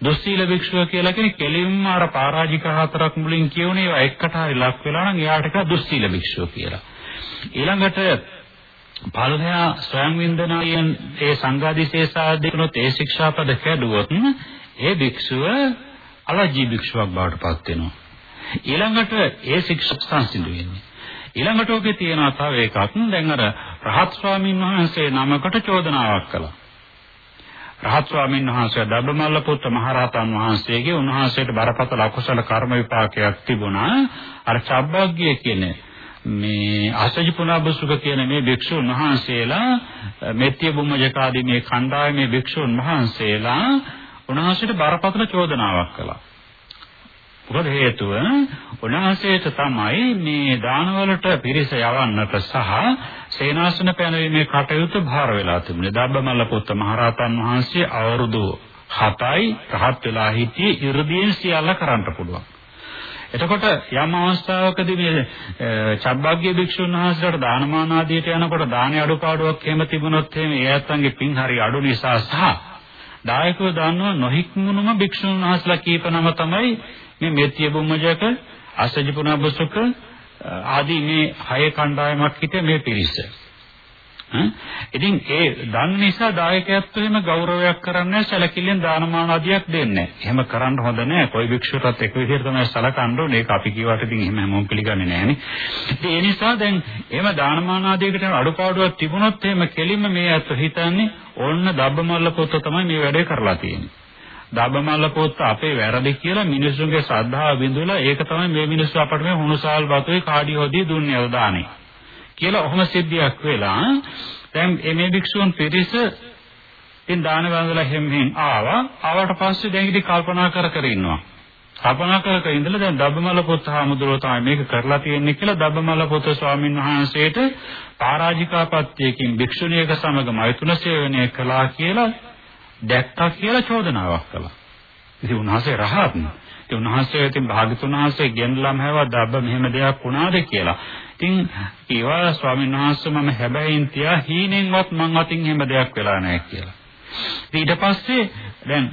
දුස්සීල භික්ෂුව කියලා කියන්නේ කෙලින්ම අර පරාජික හතරක් මුලින් කියවනේ ඒවා එකට හරි ලක් වෙලා නම් එයාට කියන දුස්සීල භික්ෂුව කියලා. ඊළඟට පළවෙනා ස්වයං වින්දනායෙන් ඒ සංඝාදිශේෂාදීනොත් ඒ ශික්ෂාපද කැඩුවොත් ඒ භික්ෂුව අලජී භික්ෂුවක් බවට පත් වෙනවා. ඊළඟට ඒ ශික්ෂා සංසිඳු වෙන්නේ. ඊළඟට ඔකේ තියෙනවා තව එකක්. දැන් අර රහත් ස්වාමීන් වහන්සේ නමකට චෝදනාවක් කළා. රහත් ස්වාමීන් වහන්සේ දබ්බමල්ල පුත්ත මහරහතන් වහන්සේගේ උන්වහන්සේට බරපතල අකුසල කර්ම විපාකයක් තිබුණා. අර චබ්බග්ගිය කියන්නේ මේ අසජ පුනාබසුක කියන මේ භික්ෂුන් වහන්සේලා මෙත්‍ය බුම්මජකාදී මේ කණ්ඩායමේ භික්ෂුන් වහන්සේලා උන්වහන්සේට බරපතල චෝදනාවක් කළා. මොකද හේතුව උන්වහන්සේට තමයි මේ දානවලට පිරිස යවන්නට සහ සේනාසන පැනවීමේ කටයුතු භාර වෙලා තිබුණේ. දබ්බමල්ල පුත්ත මහරහතන් වහන්සේ අවුරුදු 7යි රහත් වෙලා හිටියේ 이르දීන් සියල්ල කරන්න පුළුවන්. එතකොට යම් අවස්ථාවකදී මේ චබ්බග්ගිය භික්ෂුන් වහන්සේලාට දානමාන ආදියට යනකොට දානේ අඩුපාඩුවක් එහෙම තිබුණොත් එහෙම ඒ ඇත්තන්ගේ පින් හරි අඩු නිසා සහ දායකව දන්නවා නොහික්මුණුම භික්ෂුන් වහන්සේලා කීප නම තමයි මේ මෙත්තිය බුම්මජක අසජිපුනබසුක ආදී මේ හය කණ්ඩායමක් හිටිය මේ පිරිස. ඉතින් ඒ දන් නිසා දායකයන්ට එහෙම ගෞරවයක් කරන්නේ සැලකිල්ලෙන් දානමාන ආදියක් දෙන්නේ එහෙම කරන්න හොඳ නැහැ. කොයි භික්ෂුවටත් එක විදිහට තමයි සලකන්න ඕනේ. ඒක අපි කියවට ඉතින් එහෙම හැමෝම පිළිගන්නේ නැහනේ. ඒ නිසා දැන් එහෙම දානමාන ආදියකට අඩුපාඩුවක් තිබුණොත් එහෙම කෙලින්ම මේ අත හිතන්නේ ඕන්න දබ්බමල්ල පොත තමයි මේ වැඩේ කරලා තියෙන්නේ. දබ්බමල්ල පොත් අපේ වැරදි කියලා මිනිසුන්ගේ ශ්‍රද්ධාව බිඳුලා ඒක තමයි මේ මිනිස්සු අපට මේ හුණුසාල් බතුයි කාඩි හොදී දුන්නේ අවදානේ. කියලා ඔහොම සිද්ධියක් වෙලා දැන් මේ භික්ෂුන් පිරිස ඉතින් දාන වන්දලා හැම්හෙන් ආවා ආවට පස්සේ දැන් ඉතින් කල්පනා කර කර ඉන්නවා කල්පනා කර කර ඉඳලා දැන් දබ්බමල පුත් හාමුදුරුවෝ තමයි මේක කරලා තියෙන්නේ කියලා දබ්බමල පුත් ස්වාමීන් වහන්සේට පරාජිකාපත්‍යයෙන් භික්ෂුණියක සමග මෛතුන සේවනය කළා කියලා දැක්කා කියලා චෝදනාවක් කළා. ඉතින් උන්වහන්සේ රහත් නේ. ඉතින් උන්වහන්සේ ඉතින් භාගතුන් වහන්සේ ගෙන්ලාම හැවා දබ්බ මෙහෙම දෙයක් වුණාද කියලා. ඉතින් ඒවා ස්වාමීන් වහන්සේ මම හැබැයින් තියා හීනෙන්වත් මං අතින් එහෙම දෙයක් වෙලා නැහැ කියලා. ඊට පස්සේ දැන්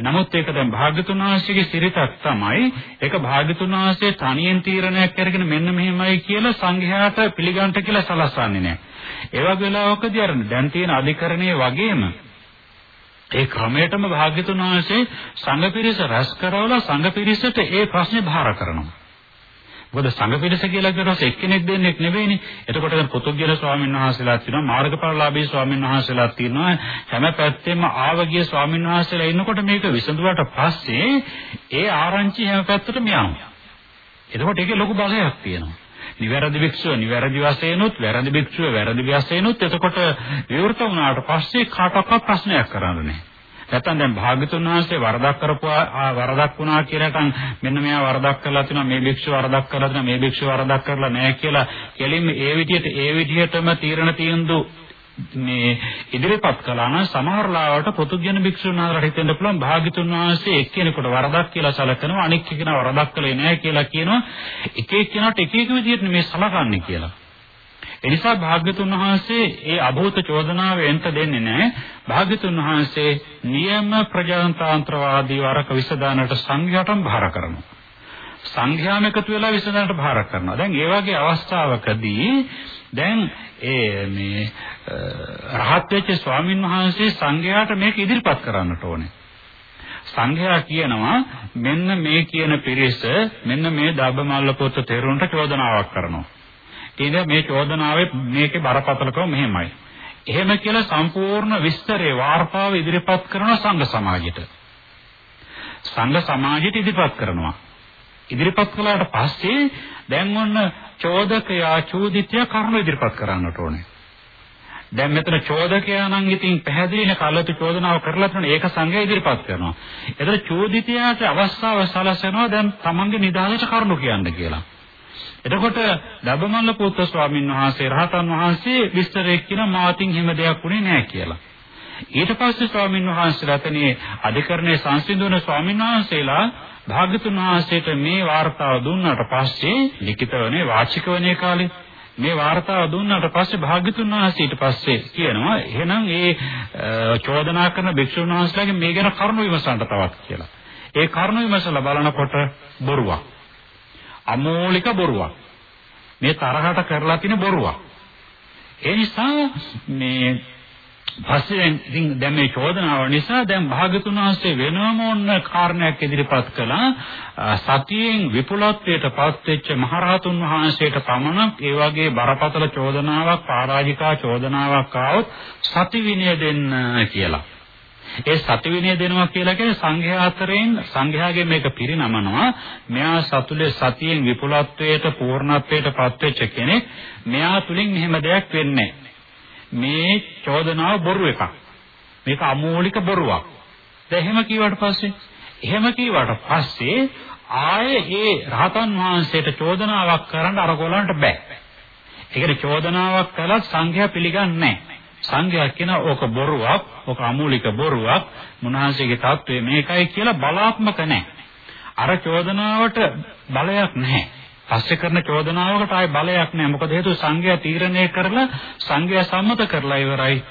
නමුත් ඒක දැන් භාග්‍යතුන් වහන්සේගේ සිරිතක් තමයි ඒක භාග්‍යතුන් වහන්සේ තනියෙන් තීරණයක් කරගෙන මෙන්න මෙහෙමයි කියලා සංඝයාට පිළිගන්න කියලා සලස්වන්නේ නැහැ. ඒ වගේ වෙලාවකදී අර දැන් තියෙන අධිකරණයේ වගේම ඒ ක්‍රමයටම භාග්‍යතුන් වහන්සේ සංඝ පිරිස රැස් කරවලා සංඝ පිරිසට ඒ ප්‍රශ්නේ භාර කරනවා. මොකද සංඝ පිරිස කියලා කියනකොට එක්කෙනෙක් දෙන්නෙක් නෙවෙයිනේ. එතකොට දැන් පොතුග්ජන ස්වාමීන් වහන්සේලාත් තියෙනවා, මාර්ගඵලලාභී ස්වාමීන් වහන්සේලාත් තියෙනවා. හැම පැත්තෙම ආවගිය ස්වාමීන් වහන්සේලා ඉන්නකොට මේක විසඳුවාට පස්සේ ඒ ආරංචි හැම පැත්තටම යනවා. එතකොට ඒකේ ලොකු බලයක් තියෙනවා. නිවැරදි භික්ෂුව නිවැරදි වශයෙන්ුත් වැරදි භික්ෂුව වැරදි වශයෙන්ුත් එතකොට විවෘත වුණාට පස්සේ කාටවත් ප්‍රශ්නයක් කරන්න නැහැ. නැත්තම් දැන් භාග්‍යතුන් වහන්සේ වරදක් කරපුවා වරදක් වුණා කියලාටන් මෙන්න මෙයා වරදක් කරලා තිනවා මේ භික්ෂුව වරදක් කරලා තිනවා මේ භික්ෂුව වරදක් කරලා නැහැ කියලා කෙලින්ම ඒ විදිහට ඒ විදිහටම තීරණ තීන්දුව මේ ඉදිරිපත් කළා නම් සමහර ලාවට පෘතුජන භික්ෂුන් වහන්සේලාට හිතෙන්න පුළුවන් භාග්‍යතුන් වහන්සේ එක්කෙනෙකුට වරදක් කියලා සැලකනවා අනික් කෙනා වරදක් කළේ නැහැ කියලා කියනවා එක එක්කෙනාට එක එක විදිහට මේ සලකන්නේ කියලා. එනිසා භාග්‍යතුන් වහන්සේ ඒ අභූත චෝදනාව එන්ට දෙන්නේ නැහැ. භාග්‍යතුන් වහන්සේ නියම ප්‍රජාතන්ත්‍රවාදී වරක විසදානට සංඝයාටම භාර කරනවා. සංඝයාම එකතු වෙලා විසඳන්නට භාර කරනවා. දැන් ඒ වගේ අවස්ථාවකදී දැන් ඒ මේ රහත් වෙච්ච ස්වාමින් වහන්සේ සංඝයාට මේක ඉදිරිපත් කරන්නට ඕනේ. සංඝයා කියනවා මෙන්න මේ කියන පිරිස මෙන්න මේ දබ්බමල්ල පොත තෙරුන්ට චෝදනාවක් කරනවා. කියන මේ චෝදනාවේ මේකේ බරපතලකම මෙහෙමයි. එහෙම කියලා සම්පූර්ණ විස්තරේ වාර්තාව ඉදිරිපත් කරන සංඝ සමාජයට. සංඝ සමාජයට ඉදිරිපත් කරනවා. ඉදිරිපත් කළාට පස්සේ දැන් ඔන්න චෝදකයා චෝදිතය කර්ම ඉදිරිපත් කරන්නට ඕනේ. දැන් මෙතන චෝදකයා නම් ඉතින් පැහැදිලිනේ කල්ලාතු චෝදනාව කරලා තියෙන ඒක සංඝය ඉදිරිපත් කරනවා. එතන චෝදිතයාට අවස්ථාව සලසනවා දැන් තමන්ගේ නිදාසට කරුණු කියන්න කියලා. එතකොට දබමල්ල පුත්‍ර ස්වාමින් වහන්සේ රහතන් වහන්සේ විස්තරය කියන මාතින් හිම දෙයක් උනේ නැහැ කියලා. ඊට පස්සේ ස්වාමින් වහන්සේලා තනියේ අධිකරණයේ සංසිඳුන ස්වාමින් වහන්සේලා භාගතුන් වහන්සේට මේ වார்த்தාව දුන්නාට පස්සේ ලිඛිතවනේ වාචිකවනේ කාලේ මේ වார்த்தාව දුන්නාට පස්සේ භාග්‍යතුන් වහන්සේ ඊට පස්සේ කියනවා එහෙනම් ඒ චෝදනා කරන භික්ෂුන් වහන්සේලාගේ මේ ගැන කරුණු විමසන්න තවත් කියලා. ඒ කරුණු විමසලා බලනකොට බොරුවක්. අමෝලික බොරුවක්. මේ තරහට කරලා තියෙන බොරුවක්. ඒ නිසා මේ පස්සේ ඉතින් දැන් මේ චෝදනාව නිසා දැන් භාගතුන් වහන්සේ වෙනම ඕන කාරණයක් ඉදිරිපත් කළා සතියෙන් විපුලත්වයට පත්වෙච්ච මහරහතුන් වහන්සේට පමණක් ඒ වගේ බරපතල චෝදනාවක් පරාජිකා චෝදනාවක් ආවොත් සති විනය දෙන්න කියලා. ඒ සති විනය දෙනවා කියලා කියන්නේ සංඝයා අතරින් සංඝයාගේ මේක පිරිනමනවා. මෙයා සතුලේ සතියෙන් විපුලත්වයට පූර්ණත්වයට පත්වෙච්ච කෙනෙක්. මෙයා තුලින් මෙහෙම දෙයක් වෙන්නේ මේ චෝදනාව බොරු එකක්. මේක අමූලික බොරුවක්. දැන් එහෙම කීවට පස්සේ එහෙම කීවට පස්සේ ආයේ ඒ රහතන් වහන්සේට චෝදනාවක් කරන්න අර ගොල්ලන්ට බෑ. ඒකට චෝදනාවක් කළත් සංඝයා පිළිගන්නේ නැහැ. සංඝයා කියන ඕක බොරුවක්, ඕක අමූලික බොරුවක්, මුනහන්සේගේ தત્ත්වය මේකයි කියලා බලාත්මක නැහැ. අර චෝදනාවට බලයක් නැහැ. පස්සේ කරන චෝදනාවකට ආයේ බලයක් නැහැ. මොකද හේතුව සංඝයා තීරණය කරලා සංඝයා සම්මත කරලා ඉවරයි.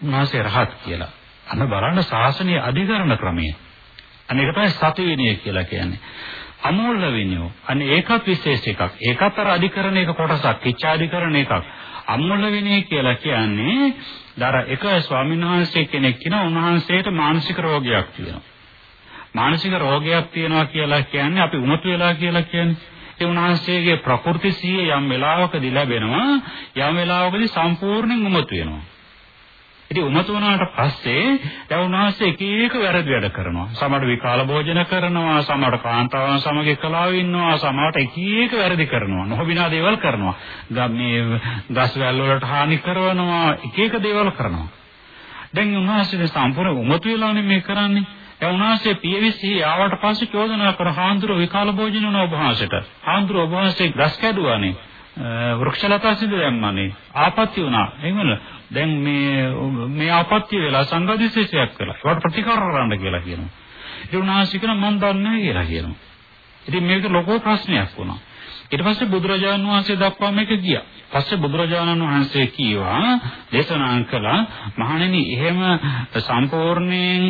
උන්වහන්සේ රහත් කියලා. අන්න බලන්න ශාසනීය අධිකරණ ක්‍රමය. අන්න ඒක තමයි සති විනය කියලා කියන්නේ. අමූල්‍ය විනය. අන්න ඒකත් විශේෂ එකක්. ඒකත් අර අධිකරණ එක කොටසක්. කිච්ඡාධිකරණ එකක්. අමූල්‍ය විනය කියලා කියන්නේ දර එක ස්වාමීන් වහන්සේ කෙනෙක් කියන උන්වහන්සේට මානසික රෝගයක් තියෙනවා. මානසික රෝගයක් තියෙනවා කියලා කියන්නේ අපි උමතු වෙලා කියලා කියන්නේ. ඒ උන්වහන්සේගේ ප්‍රකෘති සිහිය යම් වෙලාවකදී ලැබෙනවා යම් වෙලාවකදී සම්පූර්ණයෙන් උමතු වෙනවා. ඉතින් උමතු වුණාට පස්සේ දැන් උන්වහන්සේ එක එක වැරදි වැඩ කරනවා. සමහර විකාල භෝජන කරනවා, සමහර කාන්තාවන් සමග එකලාව ඉන්නවා, සමහරට එක එක වැරදි කරනවා. නොහොබිනා දේවල් කරනවා. මේ ගස් වැල් වලට හානි කරනවා, එක එක දේවල් කරනවා. දැන් උන්වහන්සේ සම්පූර්ණ උමතු වෙලානේ මේ කරන්නේ. දැන් උන්වහන්සේ පියවිසි ආවට පස්සේ චෝදනා කර හාන්දුර විකාල භෝජන වුණා ඔබ වහන්සේට. හාන්දුර ඔබ වහන්සේ ගස් කැඩුවානේ. වෘක්ෂලතා සිදු දැම්මනේ. ආපත්‍ය වුණා. එහෙමද? දැන් මේ මේ ආපත්‍ය වෙලා සංඝදිශේෂයක් කළා. ඒවට ප්‍රතිකාර කරන්න කියලා කියනවා. ඒ උන්වහන්සේ කියන මම දන්නේ නැහැ කියලා කියනවා. ඉතින් මේක ලොකු ප්‍රශ්නයක් වුණා. ඊට පස්සේ බුදුරජාණන් වහන්සේ දක්වා මේක ගියා. පස්සේ බුදුරජාණන් වහන්සේ කීවා දේශනා කළා මහණෙනි එහෙම සම්පූර්ණයෙන්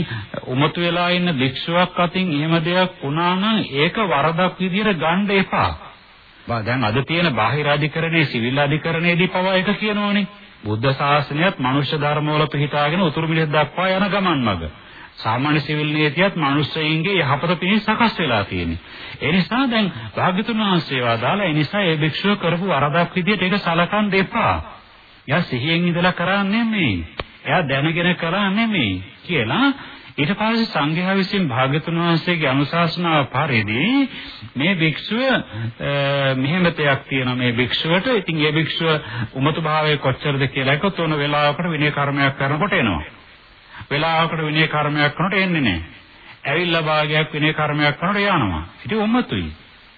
උමතු වෙලා ඉන්න භික්ෂුවක් අතින් එහෙම දෙයක් වුණා නම් ඒක වරදක් විදියට ගන්න එපා. දැන් අද තියෙන බාහිර අධිකරණයේ සිවිල් අධිකරණයේදී පවා එක කියනවනේ. බුද්ධ ශාසනයත් මනුෂ්‍ය ධර්මවල පිහිටාගෙන උතුරු මිලෙත් දක්වා යන ගමන් මඟ. සාමාන්‍ය සිවිල් නීතියත් මිනිස්සෙයින්ගේ යහපත පිණිස සකස් වෙලා තියෙන්නේ. ඒ නිසා දැන් භාග්‍යතුන් වහන්සේ වදාලා ඒ නිසා ඒ භික්ෂුව කරපු වරදක් විදියට ඒක සලකන් දෙපා. එයා සිහියෙන් ඉඳලා කරන්නේ නෙමෙයි. එයා දැනගෙන කරන්නේ නෙමෙයි කියලා ඊට පස්සේ සංඝයා විසින් භාග්‍යතුන් වහන්සේගේ අනුශාසනාව පරිදි මේ භික්ෂුව මෙහෙම තයක් තියෙනවා මේ භික්ෂුවට ඉතින් ඒ භික්ෂුව උමතු භාවයේ කොච්චරද කියලා එකතු වෙන වෙලාවකට විනය කර්මයක් කරනකොට එනවා වෙලාවකට විනය කර්මයක් කරනකොට එන්නේ නැහැ. ඇවිල්ලා භාගයක් විනය කර්මයක් කරනකොට යනවා. ඉතින් උම්මතුයි.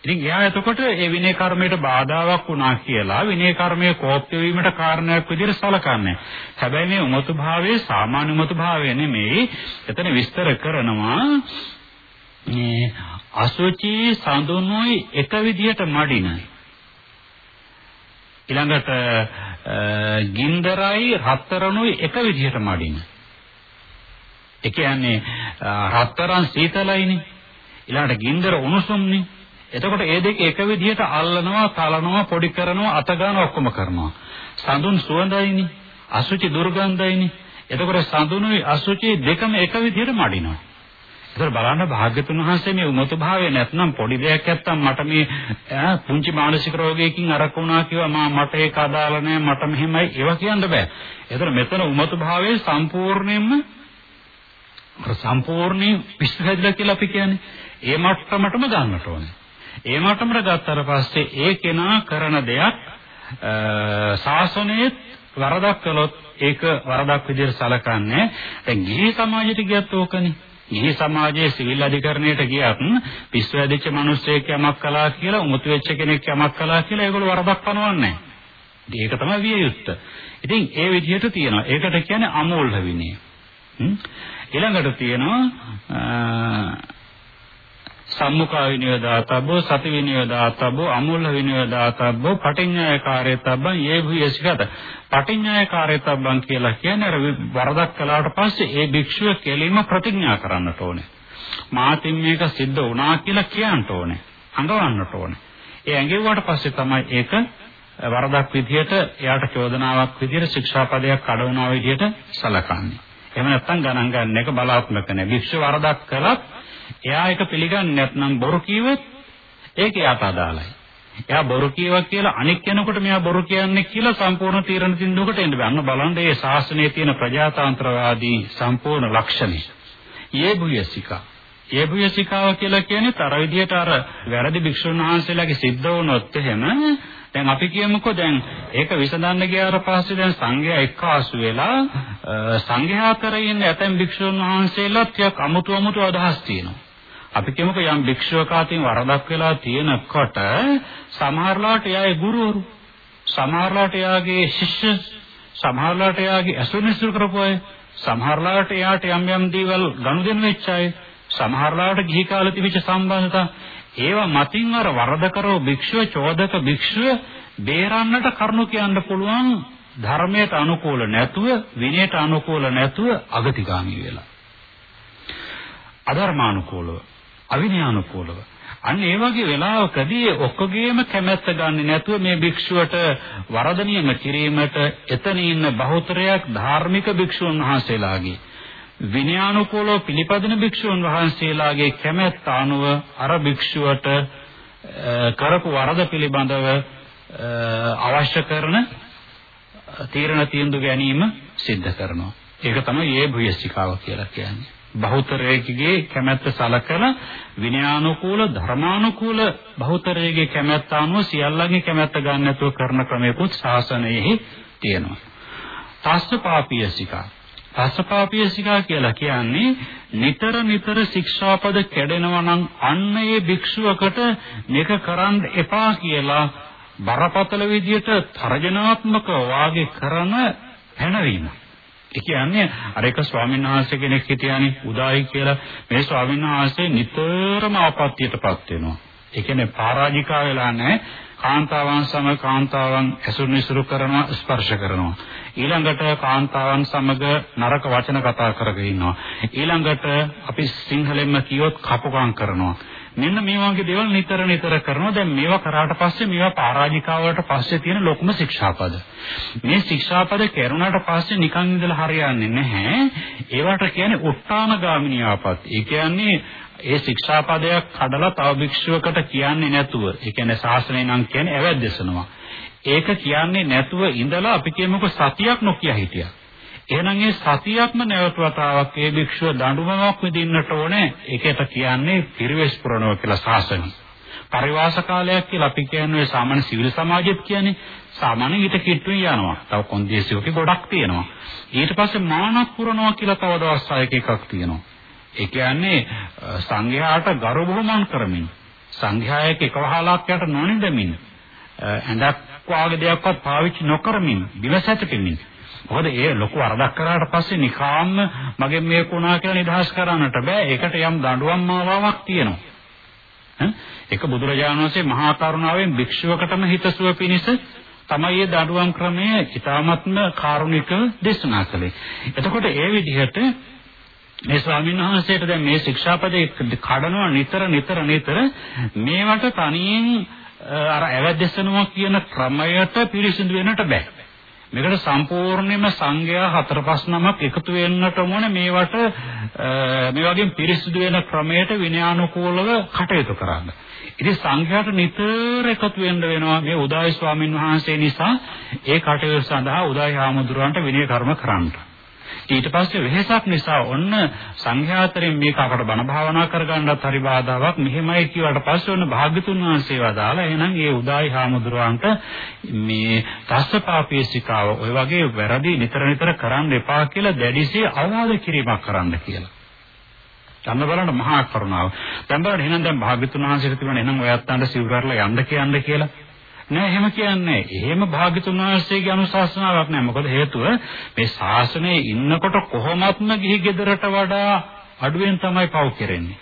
ඉතින් එයා එතකොට ඒ විනය කර්මයට බාධාවක් වුණා කියලා විනය කර්මයේ කෝප්‍ය වීමට කාරණයක් විදිහට සලකන්නේ. හැබැයි මේ උමතු භාවයේ සාමාන්‍ය උමතු භාවය නෙමෙයි. එතන විස්තර කරනවා මේ අසුචි සඳුනුයි එක විදිහට මඩින. ඊළඟට ගින්දරයි රත්තරණුයි එක විදිහට මඩින. ඒ කියන්නේ රත්තරන් සීතලයිනේ. ඊළඟට ගින්දර උණුසුම්නේ. එතකොට ඒ දෙක එක විදිහට අල්ලනවා, තලනවා, පොඩි කරනවා, අත ගන්නවා ඔක්කොම කරනවා. සඳුන් සුවඳයිනේ, අසුචි දුර්ගන්ධයිනේ. එතකොට සඳුනුයි අසුචි දෙකම එක විදිහට මඩිනවා. ඒතර බලන්න භාග්‍යතුන් වහන්සේ මේ උමතු භාවය නැත්නම් පොඩි දෙයක් නැත්තම් මට මේ පුංචි මානසික රෝගයකින් අරක වුණා කිව්වා මා මට ඒක අදාළ නැහැ මට මෙහෙමයි ඒවා කියන්න බෑ. ඒතර මෙතන උමතු භාවයේ සම්පූර්ණයෙන්ම සම්පූර්ණයෙන් පිස්සු හැදිලා කියලා අපි කියන්නේ. ඒ මට්ටමටම ගන්නට ඕනේ. ඒ මට්ටමට ගත්තට පස්සේ ඒ කෙනා කරන දෙයක් ශාසනයේ වරදක් කළොත් ඒක වරදක් විදිහට සලකන්නේ. දැන් ගිහි සමාජයට ගියත් ඕකනේ. ගිහි සමාජයේ සිවිල් අධිකරණයට ගියත් පිස්සු ඇදිච්ච මිනිස්සෙක් යමක් කළා කියලා උමුතු වෙච්ච කෙනෙක් යමක් කළා කියලා ඒගොල්ලෝ වරදක් පනවන්නේ නැහැ. ඒක තමයි විය යුත්තේ. ඉතින් ඒ විදිහට තියෙනවා. ඒකට කියන්නේ අමෝල්හ විනය. ඊළඟට තියෙනවා සම්මුඛා විනයදාතබ්බෝ සති විනයදාතබ්බෝ අමූල්‍ය විනයදාතබ්බෝ පටිඤ්ඤායකාරයතබ්බං යේ භූයසිකත පටිඤ්ඤායකාරයතබ්බං කියලා කියන්නේ අර වරදක් කළාට පස්සේ ඒ භික්ෂුව කෙලින්ම ප්‍රතිඥා කරන්නට ඕනේ. මාතින් මේක සිද්ධ වුණා කියලා කියන්න ඕනේ. අඟවන්නට ඕනේ. ඒ ඇඟෙව්වට පස්සේ තමයි ඒක වරදක් විදියට එයාට චෝදනාවක් විදියට ශික්ෂාපදයක් කඩවනවා විදියට සලකන්නේ. එහෙම නැත්නම් ගණන් ගන්න එක බලාත්මක නැහැ. භික්ෂුව වරදක් කළත් එයා ඒක පිළිගන්නේ නැත්නම් බොරු කිව්වොත් ඒක එයාට අදාළයි. එයා බොරු කියවා කියලා අනික් කෙනෙකුට මෙයා බොරු කියන්නේ කියලා සම්පූර්ණ තීරණ තින්දුවකට එන්න බෑ. අන්න බලන්න මේ ශාසනයේ තියෙන ප්‍රජාතාන්ත්‍රවාදී සම්පූර්ණ ලක්ෂණය. යේ බුයසිකා. යේ බුයසිකාව කියලා කියන්නේ තර විදියට අර වැරදි භික්ෂුන් වහන්සේලාගේ සිද්ධ වුණොත් එහෙම දැන් අපි කියමුකෝ දැන් ඒක විසඳන්න ගියාට පස්සේ දැන් සංඝයා එක්කාසු වෙලා සංඝයා අතර ඉන්න ඇතැම් භික්ෂුන් වහන්සේලා ටිකක් අමුතු අමුතු අදහස් තියෙනවා. අපි කියමුකෝ යම් භික්ෂුවක අතින් වරදක් වෙලා තියෙනකොට සමහරලාට එයාගේ ගුරුවරු සමහරලාට එයාගේ ශිෂ්‍ය සමහරලාට එයාගේ අසුනිසු කරපු අය සමහරලාට එයාට යම් යම් දේවල් ගනුදෙනු වෙච්ච අය සමහරලාට ගිහි කාලේ තිබිච්ච සම්බන්ධතා ඒවා මතින් අර වරද කරව භික්ෂුව චෝදක භික්ෂුව බේරන්නට කරුණු කියන්න පුළුවන් ධර්මයට අනුකූල නැතුව විනයට අනුකූල නැතුව අගතිගාමී වෙලා. අධර්මානුකූලව අවිනයානුකූලව අන්න ඒ වගේ වෙලාවකදී ඔක්කොගේම කැමැත්ත ගන්න නැතුව මේ භික්ෂුවට වරදනියම කිරීමට එතන ඉන්න බහුතරයක් ධාර්මික භික්ෂුන් වහන්සේලාගේ විනයානුකූලව පිළිපදින භික්ෂුන් වහන්සේලාගේ කැමැත්ත අනුව අර භික්ෂුවට කරපු වරද පිළිබඳව අවශ්‍ය කරන තීරණ තීන්දුව ගැනීම සිද්ධ කරනවා. ඒක තමයි ඒ භුයසිකාව කියලා කියන්නේ. බහුතරයකගේ කැමැත්ත සලකන විනයානුකූල ධර්මානුකූල බහුතරයකගේ කැමැත්ත අනුව සියල්ලගේ කැමැත්ත ගන්න නැතුව කරන ක්‍රමයකුත් ශාසනයෙහි තියෙනවා. තස්සපාපියසිකා තස්සපාපියසිකා කියලා කියන්නේ නිතර නිතර ශික්ෂාපද කැඩෙනවා නම් අන්න ඒ භික්ෂුවකට මේක කරන්න එපා කියලා බරපතල විදියට තර්ජනාත්මක වාගේ කරන පැනවීම. ඒ කියන්නේ අර එක ස්වාමීන් වහන්සේ කෙනෙක් හිටියානේ උදායි කියලා මේ ස්වාමීන් වහන්සේ නිතරම ආපත්‍යයටපත් වෙනවා. ඒ කියන්නේ පරාජිකා වෙලා නැහැ. කාන්තාවන් සමග කාන්තාවන් ඇසුරු නිසුරු කරනවා ස්පර්ශ කරනවා. ඊළඟට කාන්තාවන් සමග නරක වචන කතා කරගෙන ඉන්නවා. ඊළඟට අපි සිංහලෙන්ම කියොත් කපුකම් කරනවා. මෙන්න මේ වගේ දේවල් නිතර නිතර කරනවා. දැන් මේවා කරාට පස්සේ මේවා පරාජිකාවට පස්සේ තියෙන ලොකුම ශික්ෂාපද. මේ ශික්ෂාපද කරුණාට පස්සේ නිකන් ඉඳලා හරියන්නේ නැහැ. ඒවට කියන්නේ උත්තානගාමිනී ආපත්. ඒ කියන්නේ ඒ ශික්ෂාපදයක් කඩලා තව භික්ෂුවකට කියන්නේ නැතුව, ඒ කියන්නේ ශාසනය නම් කියන්නේ ඇවැද්දසනවා. ඒක කියන්නේ නැතුව ඉඳලා අපි කියමුකෝ සතියක් නොකිය හිටියා. එහෙනම් ඒ සතියක්ම නැවත වතාවක් ඒ භික්ෂුව දඬුවමක් විඳින්නට ඕනේ. ඒකට කියන්නේ පිරිවෙස් පුරනවා කියලා ශාසනය. පරිවාස කාලයක් කියලා අපි කියන්නේ සාමාන්‍ය සිවිල් සමාජෙත් කියන්නේ සාමාන්‍ය ඊට කිට්ටුවෙන් යනවා. තව කොන්දේසියක ගොඩක් තියෙනවා. ඊට පස්සේ මානක් පුරනවා කියලා තව දවස් 6ක එකක් තියෙනවා. ඒ කියන්නේ සංඝයාට ගරු බුහුමන් කරමින් සංඝයායක එකවහලක් යට නොනිදමින් ඇඳක් වාගේ දෙයක්වත් පාවිච්චි නොකරමින් දිවසැතපෙමින් මොකද ඒ ලොකු වරදක් කරාට පස්සේ නිකාම්ම මගෙන් මේක වුණා කියලා නිදහස් කරන්නට බෑ. ඒකට යම් දඬුවම් මාවාවක් තියෙනවා. ඒක බුදුරජාණන් වහන්සේ මහා කරුණාවෙන් භික්ෂුවකටම හිතසුව පිණිස තමයි මේ දඬුවම් ක්‍රමය ඊ타ත්ම කාරුණික දේශනා කළේ. එතකොට ඒ විදිහට මේ ස්වාමීන් වහන්සේට දැන් මේ ශික්ෂාපදේ කඩනවා නිතර නිතර නිතර මේවට තනියෙන් අර ඇවැද්දසනවා කියන ක්‍රමයට පිරිසිදු වෙන්නට බෑ. මේකට සම්පූර්ණයෙන්ම සංඝයා හතර පහ නමක් එකතු වෙන්නට ඕනේ මේවට මේ වගේ පිරිසිදු වෙන ක්‍රමයට විනයානුකූලව කටයුතු කරන්න. ඉතින් සංඝයාට නිතර එකතු වෙන්න වෙනවා මේ උදායි ස්වාමින් වහන්සේ නිසා ඒ කටයුතු සඳහා උදායි හාමුදුරුවන්ට විනය කර්ම කරන්නට. ඊට පස්සේ වෙහෙසක් නිසා ඔන්න සංඝයා අතරින් මේක අපට බණ භාවනා කරගන්නත් හරි බාධාවක් මෙහෙමයි කියවට පස්සේ ඔන්න භාග්‍යතුන් වහන්සේ වදාලා එහෙනම් ඒ උදායි හාමුදුරුවන්ට මේ තස්සපාපේසිකාව ඔය වගේ වැරදි නිතර නිතර කරන්න එපා කියලා දැඩිසේ අවවාද කිරීමක් කරන්න කියලා. යන්න බලන්න මහා කරුණාව. දැන් බලන්න එහෙනම් දැන් භාග්‍යතුන් වහන්සේට තිබුණ එහෙනම් ඔයත් අnder සිවුරarලා යන්න කියන්න කියලා. නෑ එහෙම කියන්නේ. එහෙම භාග්‍යතුන් වහන්සේගේ අනුශාසනාවක් නෑ. මොකද හේතුව මේ ශාසනයේ ඉන්නකොට කොහොමත්ම ගිහි ගෙදරට වඩා අඩුවෙන් තමයි පව් කෙරෙන්නේ.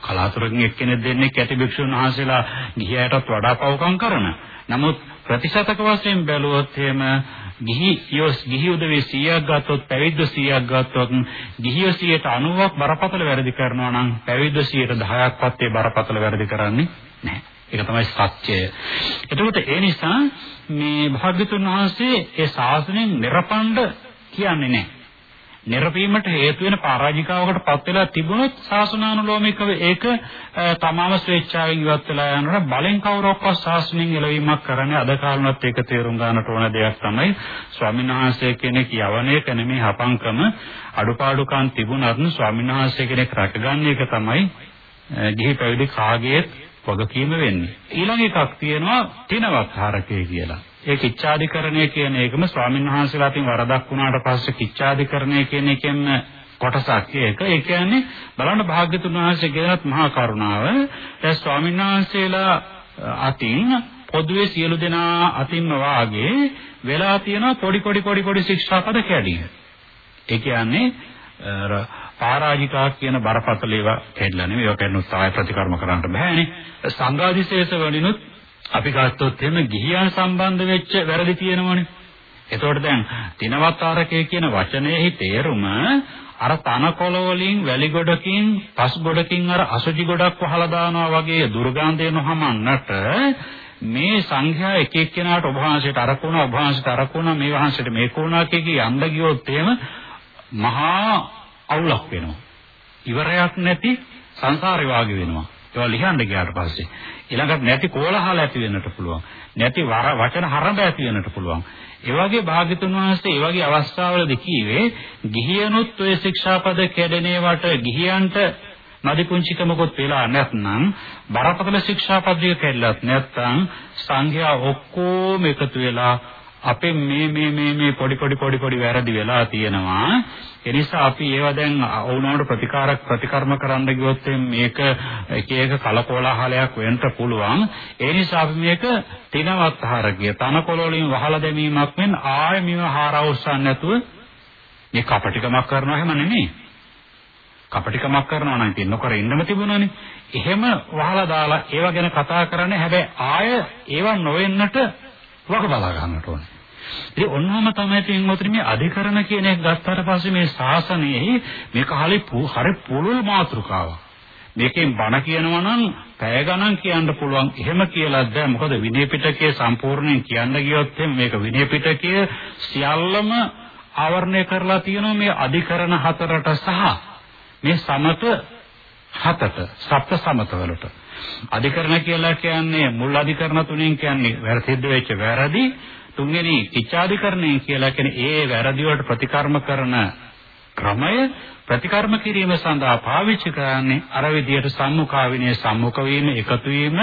කලාතුරකින් එක්කෙනෙක් දෙන්නේ කැටි භික්ෂුන් වහන්සේලා ගිහියටත් වඩා පව්කම් කරන. නමුත් ප්‍රතිශතක වශයෙන් බැලුවොත් එහෙම ගිහි යොස් ගිහි උදවේ 100ක් ගත්තොත් පැවිද්ද 100ක් ගත්තොත් ගිහිය 90ක් බරපතල වැරදි කරනවා නම් පැවිද්ද 10%ක්වත් ඒ බරපතල වැරදි කරන්නේ නැහැ. ඒක තමයි සත්‍යය. එතකොට ඒ නිසා මේ භාග්‍යතුන් වහන්සේ ඒ ශාසනයෙන් නිර්පණ්ඩ කියන්නේ නැහැ. නිර්පීමට හේතු වෙන පරාජිකාවකට පත් වෙලා තිබුණොත් ශාසනානුලෝමිකව ඒක තමාම ස්වේච්ඡාවෙන් ඉවත් වෙලා යනකොට බලෙන් කවුරක්වත් ශාසනයෙන් එළවීමක් කරන්නේ අද කාලනත් ඒක තේරුම් ගන්නට ඕන දෙයක් තමයි ස්වාමීන් වහන්සේ කෙනෙක් යවණේක නෙමේ හපංකම අඩුපාඩුකම් තිබුණත් ස්වාමීන් වහන්සේ කෙනෙක් රැකගන්න එක තමයි ගිහි පැවිදි කාගේත් වගකීම වෙන්නේ. ඊළඟ එකක් තියෙනවා තිනවත්හාරකය කියලා. ඒ කිච්ඡාදිකරණය කියන එකම ස්වාමීන් වහන්සේලා අතින් වරදක් වුණාට පස්සේ කිච්ඡාදිකරණය කියන එකෙන් කොටසක් ඒක. ඒ කියන්නේ බලන්න භාග්‍යතුන් වහන්සේ කියනත් මහා කරුණාව. ඒ ස්වාමීන් වහන්සේලා අතින් පොදුවේ සියලු දෙනා අතින්ම වාගේ වෙලා තියෙන පොඩි පොඩි පොඩි පොඩි ශික්ෂාපද කැඩීම. ඒ කියන්නේ පරාජිකා කියන බරපතල ඒවා කැඩලා නෙමෙයි. ඒවා කැඩුණොත් ආය ප්‍රතිකර්ම කරන්න බෑනේ. සංඝාදිශේෂ වලිනුත් අපි ගත්තොත් එහෙම ගිහියන් සම්බන්ධ වෙච්ච වැරදි තියෙනවනේ. එතකොට දැන් තිනවත්තාරකය කියන වචනයේ තේරුම අර තනකොළ වලින් වැලි ගොඩකින් පස් ගොඩකින් අර අසුචි ගොඩක් වහලා දානවා වගේ දුර්ගන්ධය නොහමන්නට මේ සංඝයා එක එක්කෙනාට ඔබ වහන්සේට අරකුණ ඔබ වහන්සේට අරකුණ මේ වහන්සේට මේක වුණා කියකී යන්න ගියොත් එහෙම මහා අවුලක් වෙනවා. ඉවරයක් නැති සංසාරේ වාගේ වෙනවා. ඒවා ලියන්න ගියාට පස්සේ ඊළඟට නැති කෝලහල ඇති වෙන්නට පුළුවන්. නැති වචන හරඹ ඇති වෙන්නට පුළුවන්. ඒ වගේ භාග්‍යතුන් වහන්සේ ඒ වගේ අවස්ථාවලදී කීවේ ගිහියනොත් ඔය ශික්ෂාපද කැඩෙනේවට ගිහියන්ට නදි පුංචිකමකොත් වෙලා නැත්නම් බරපතල ශික්ෂාපදයක කැඩලත් නැත්නම් සංඝයා ඔක්කොම එකතු වෙලා අපේ මේ මේ මේ මේ පොඩි පොඩි පොඩි පොඩි වැරදි වෙලා තියෙනවා. ඒ නිසා අපි ඒවා දැන් වුණාට ප්‍රතිකාරක ප්‍රතිකර්ම කරන්න ගියොත් මේක එක එක කලකෝලාහලයක් වෙන්න පුළුවන්. ඒ නිසා අපි මේක තිනවත් ආහාරකය තනකොළ වලින් වහලා දැමීමක් වෙන ආයෙ මේව හාරවස්සන් නැතුව මේ කපටිකමක් කරනවා එහෙම නෙමෙයි. කපටිකමක් කරනවා නම් ඉතින් නොකර ඉන්නම තිබුණානේ. එහෙම වහලා දාලා ඒව ගැන කතා කරන්නේ හැබැයි ආය ඒව නොවෙන්නට වග බලා ගන්නට ඕනේ. ඉතින් ඔන්නෝම තමයි පින්වතුනි මේ අධිකරණ කියන එක ගත්තාට පස්සේ මේ ශාසනයේ මේක හරි හරි පුළුල් මාතෘකාවක්. මේකෙන් බණ කියනවා නම් පැය ගණන් කියන්න පුළුවන්. එහෙම කියලා බෑ. මොකද විනය පිටකයේ සම්පූර්ණයෙන් කියන්න ගියොත් මේක විනය පිටකයේ සියල්ලම ආවරණය කරලා තියෙනවා මේ අධිකරණ හතරට සහ මේ සමත හතට සප්ත සමතවලට අධිකරණ කියලා කියන්නේ මුල් අධිකරණ තුනෙන් කියන්නේ වැරදිද්ද වෙච්ච වැරදි තුන්වෙනි ඉච්ඡාධිකරණය කියලා කියන්නේ ඒ වැරදි වලට ප්‍රතිකර්ම කරන ක්‍රමය ප්‍රතිකර්ම කිරීම සඳහා පාවිච්චි කරන්නේ අර විදියට සම්මුඛා විනය සම්මුඛ වීම එකතු වීම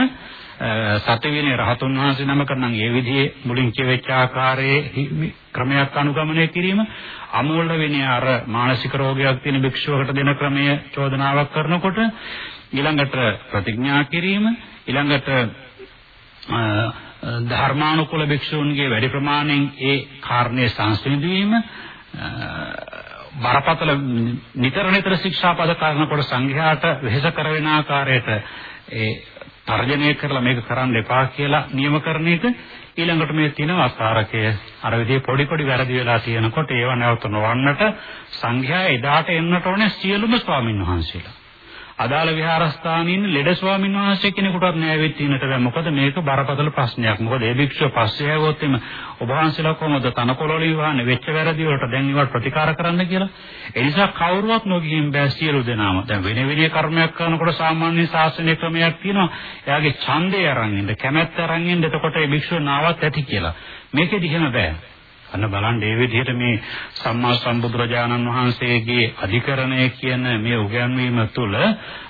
සත්‍යවිනය රහතුන් වහන්සේ නමකට නම් ඒ විදිහේ මුලින් කියවෙච්ච ආකාරයේ ක්‍රමයක් අනුගමනය කිරීම අමූල්‍ය විනය අර මානසික රෝගයක් තියෙන භික්ෂුවකට දෙන ක්‍රමය චෝදනාවක් කරනකොට ඊළඟට ප්‍රතිඥා කිරීම ඊළඟට ධර්මානුකූල භික්ෂූන්ගේ වැඩි ප්‍රමාණයෙන් ඒ කාරණේ සංසිඳ වීම බරපතල නිතර නිතර ශික්ෂාපද කරනකොට සංඝයාට වෙහෙස කරවෙන ආකාරයට ඒ තර්ජනය කරලා මේක කරන්න එපා කියලා නියම කරන එක ඊළඟට මේ තින අසාරකය. අර විදිහේ පොඩි පොඩි වැරදි වෙලා තියෙනකොට ඒව නැවත නොවන්නට සංඝයා එදාට එන්නට ඕනේ සියලුම ස්වාමින් වහන්සේලා අදාළ විහාරස්ථානයේ ඉන්න ලෙඩ ස්වාමීන් වහන්සේ කෙනෙකුටත් නෑ වෙච්ච ඉන්නට බෑ. මොකද මේක බරපතල ප්‍රශ්නයක්. මොකද ඒ භික්ෂුව පස්සේ හැවොත් එimhe ඔබ වහන්සේලා කොහොමද තනකොළ වලින් වහන්නේ වෙච්ච වැරදි වලට දැන් ඒවට ප්‍රතිකාර කරන්න කියලා. ඒ නිසා කවුරුවත් නොගිහින් බෑ සියලු දෙනාම. දැන් වෙන වෙන කර්මයක් කරනකොට සාමාන්‍ය ශාසනීය ක්‍රමයක් තියෙනවා. එයාගේ ඡන්දය අරන් ඉන්න, කැමැත්ත අරන් ඉන්න. එතකොට ඒ භික්ෂුව නාවත් ඇති කියලා. මේකෙදි එහෙම බෑ. අන්න බලන්න මේ විදිහට මේ සම්මා සම්බුදුරජාණන් වහන්සේගේ අධිකරණය කියන මේ උගන්වීම තුළ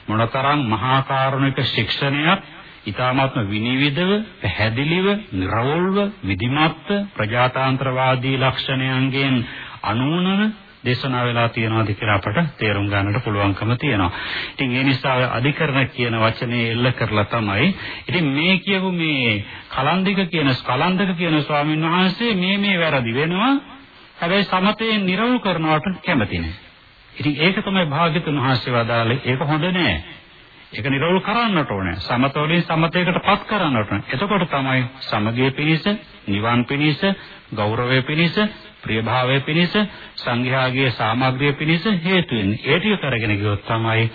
මොනතරම් මහා කාරුණික ශික්ෂණයක් ඊ타මාත්ම විනිවිදව පැහැදිලිව නිර්වෝල්ව විධිමත්ව ප්‍රජාතාන්ත්‍රවාදී ලක්ෂණයන්ගෙන් අනුනන දේශනා වෙලා තියෙනවාද කියලා අපට තේරුම් ගන්නට පුළුවන්කම තියෙනවා. ඉතින් ඒ නිසා අධිකරණ කියන වචනේ එල්ල කරලා තමයි. ඉතින් මේ කියපු මේ කලන්දික කියන කලන්දක කියන ස්වාමීන් වහන්සේ මේ මේ වැරදි වෙනවා. හැබැයි සමතේ නිරවුල් කරනවට කැමති නැහැ. ඉතින් ඒක තමයි භාග්‍යතුන් වහන්සේ වදාළේ. ඒක හොඳ නෑ. ඒක නිරවුල් කරන්නට ඕනේ. සමතෝලින් සමතේකටපත් කරන්නට ඕනේ. එතකොට තමයි සමගිය පිණිස, නිවන් පිණිස, ගෞරවය පිණිස, ප්‍රියභාවය පිණිස සංඝයාගේ සාමග්‍රිය පිණිස හේතු වෙන්නේ. ඒ ටික කරගෙන ගියොත් තමයි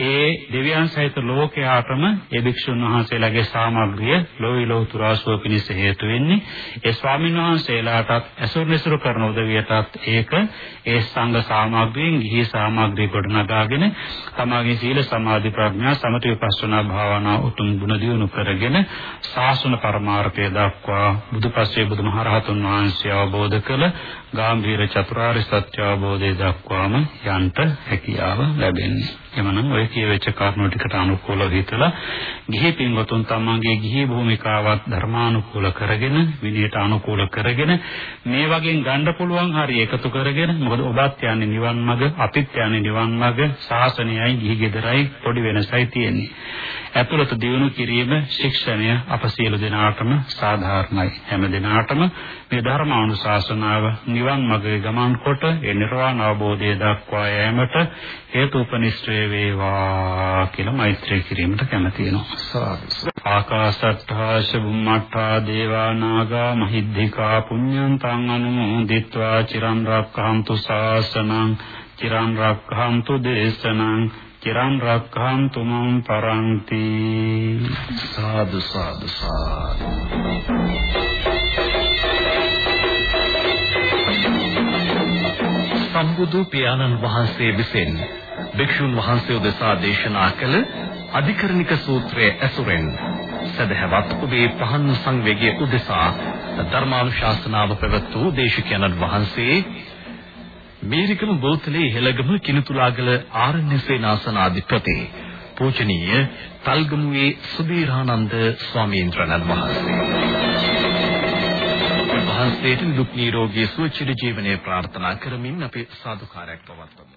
ඒ දෙවියන් සහිත ලෝකයාටම ඒ භික්ෂුන් වහන්සේලාගේ සාමග්‍රිය ලෝවි ලෝතුරාසුව පිණිස හේතු වෙන්නේ. ඒ ස්වාමීන් වහන්සේලාටත් ඇසුරු නිසුරු කරන උදවියටත් ඒක ඒ සංඝ සාමග්‍රියෙන් ගිහි සාමග්‍රිය ගොඩනගාගෙන තමාගේ සීල සමාධි ප්‍රඥා සමථ විපස්සනා භාවනා උතුම් ගුණ දියුණු කරගෙන සාසන පරමාර්ථය දක්වා බුදුපසේ බුදුමහරහතුන් වහන්සේ අවබෝධ කළ ගාම්භීර චතුරාර්ය සත්‍ය අවබෝධය දක්වාම යන්ට හැකියාව ලැබෙන්නේ. එමනම් ඔය කියවෙච්ච කාරණා ටිකට අනුකූලව හිතලා ගිහි පින්වතුන් තමන්ගේ ගිහි භූමිකාවත් ධර්මානුකූල කරගෙන විනයට අනුකූල කරගෙන මේ වගේ ගන්න පුළුවන් හරි එකතු කරගෙන මොකද ඔබත් යන්නේ නිවන් මඟ අපිත් යන්නේ නිවන් මඟ ශාසනයයි ගිහි ගෙදරයි පොඩි වෙනසයි තියෙන්නේ. ඇතුළත දියුණු කිරීම ශික්ෂණය අප සියලු දෙනාටම සාධාරණයි. හැම දිනාටම මේ ධර්මානුශාසනාව නිවන් මඟ ගමන් කොට ඒ නිර්වාණ අවබෝධය දක්වා යෑමට හේතුපනිශ්‍රේ වේවා කියලා මෛත්‍රී කිරීමට කැමති වෙනවා. ආකාශට්ඨා ශුම්මට්ඨා දේවා නාග මහිද්దికා පුඤ්ඤන්තං අනුමෝදිත්වා චිරන් රක්ඛන්තු ශාසනං චිරන් රක්ඛන්තු දේශනං චිරන් රක්ඛන්තු මම් පරන්ති සාදු සාදු සාදු සම්බුදු පියාණන් වහන්සේ විසින් භික්ෂුන් වහන්සේ උදෙසා දේශනා කළ අධිකරණික සූත්‍රයේ ඇසුරෙන් සදහවත් ඔබේ පහන් සංවේගයේ උදෙසා ධර්මානුශාසනාව පැවැත් වූ දේශකයන්න් වහන්සේ මේරිකම බෝතලේ හෙළගම කිනුතුලාගල ආරණ්‍ය සේනාසනාධිපති පූජනීය තල්ගමුවේ සුදීරානන්ද ස්වාමීන් වහන්සේ. වහන්සේට දුක් නිරෝගී සුවචිර ජීවනයේ ප්‍රාර්ථනා කරමින් අපි සාදුකාරයක් පවත්වමු.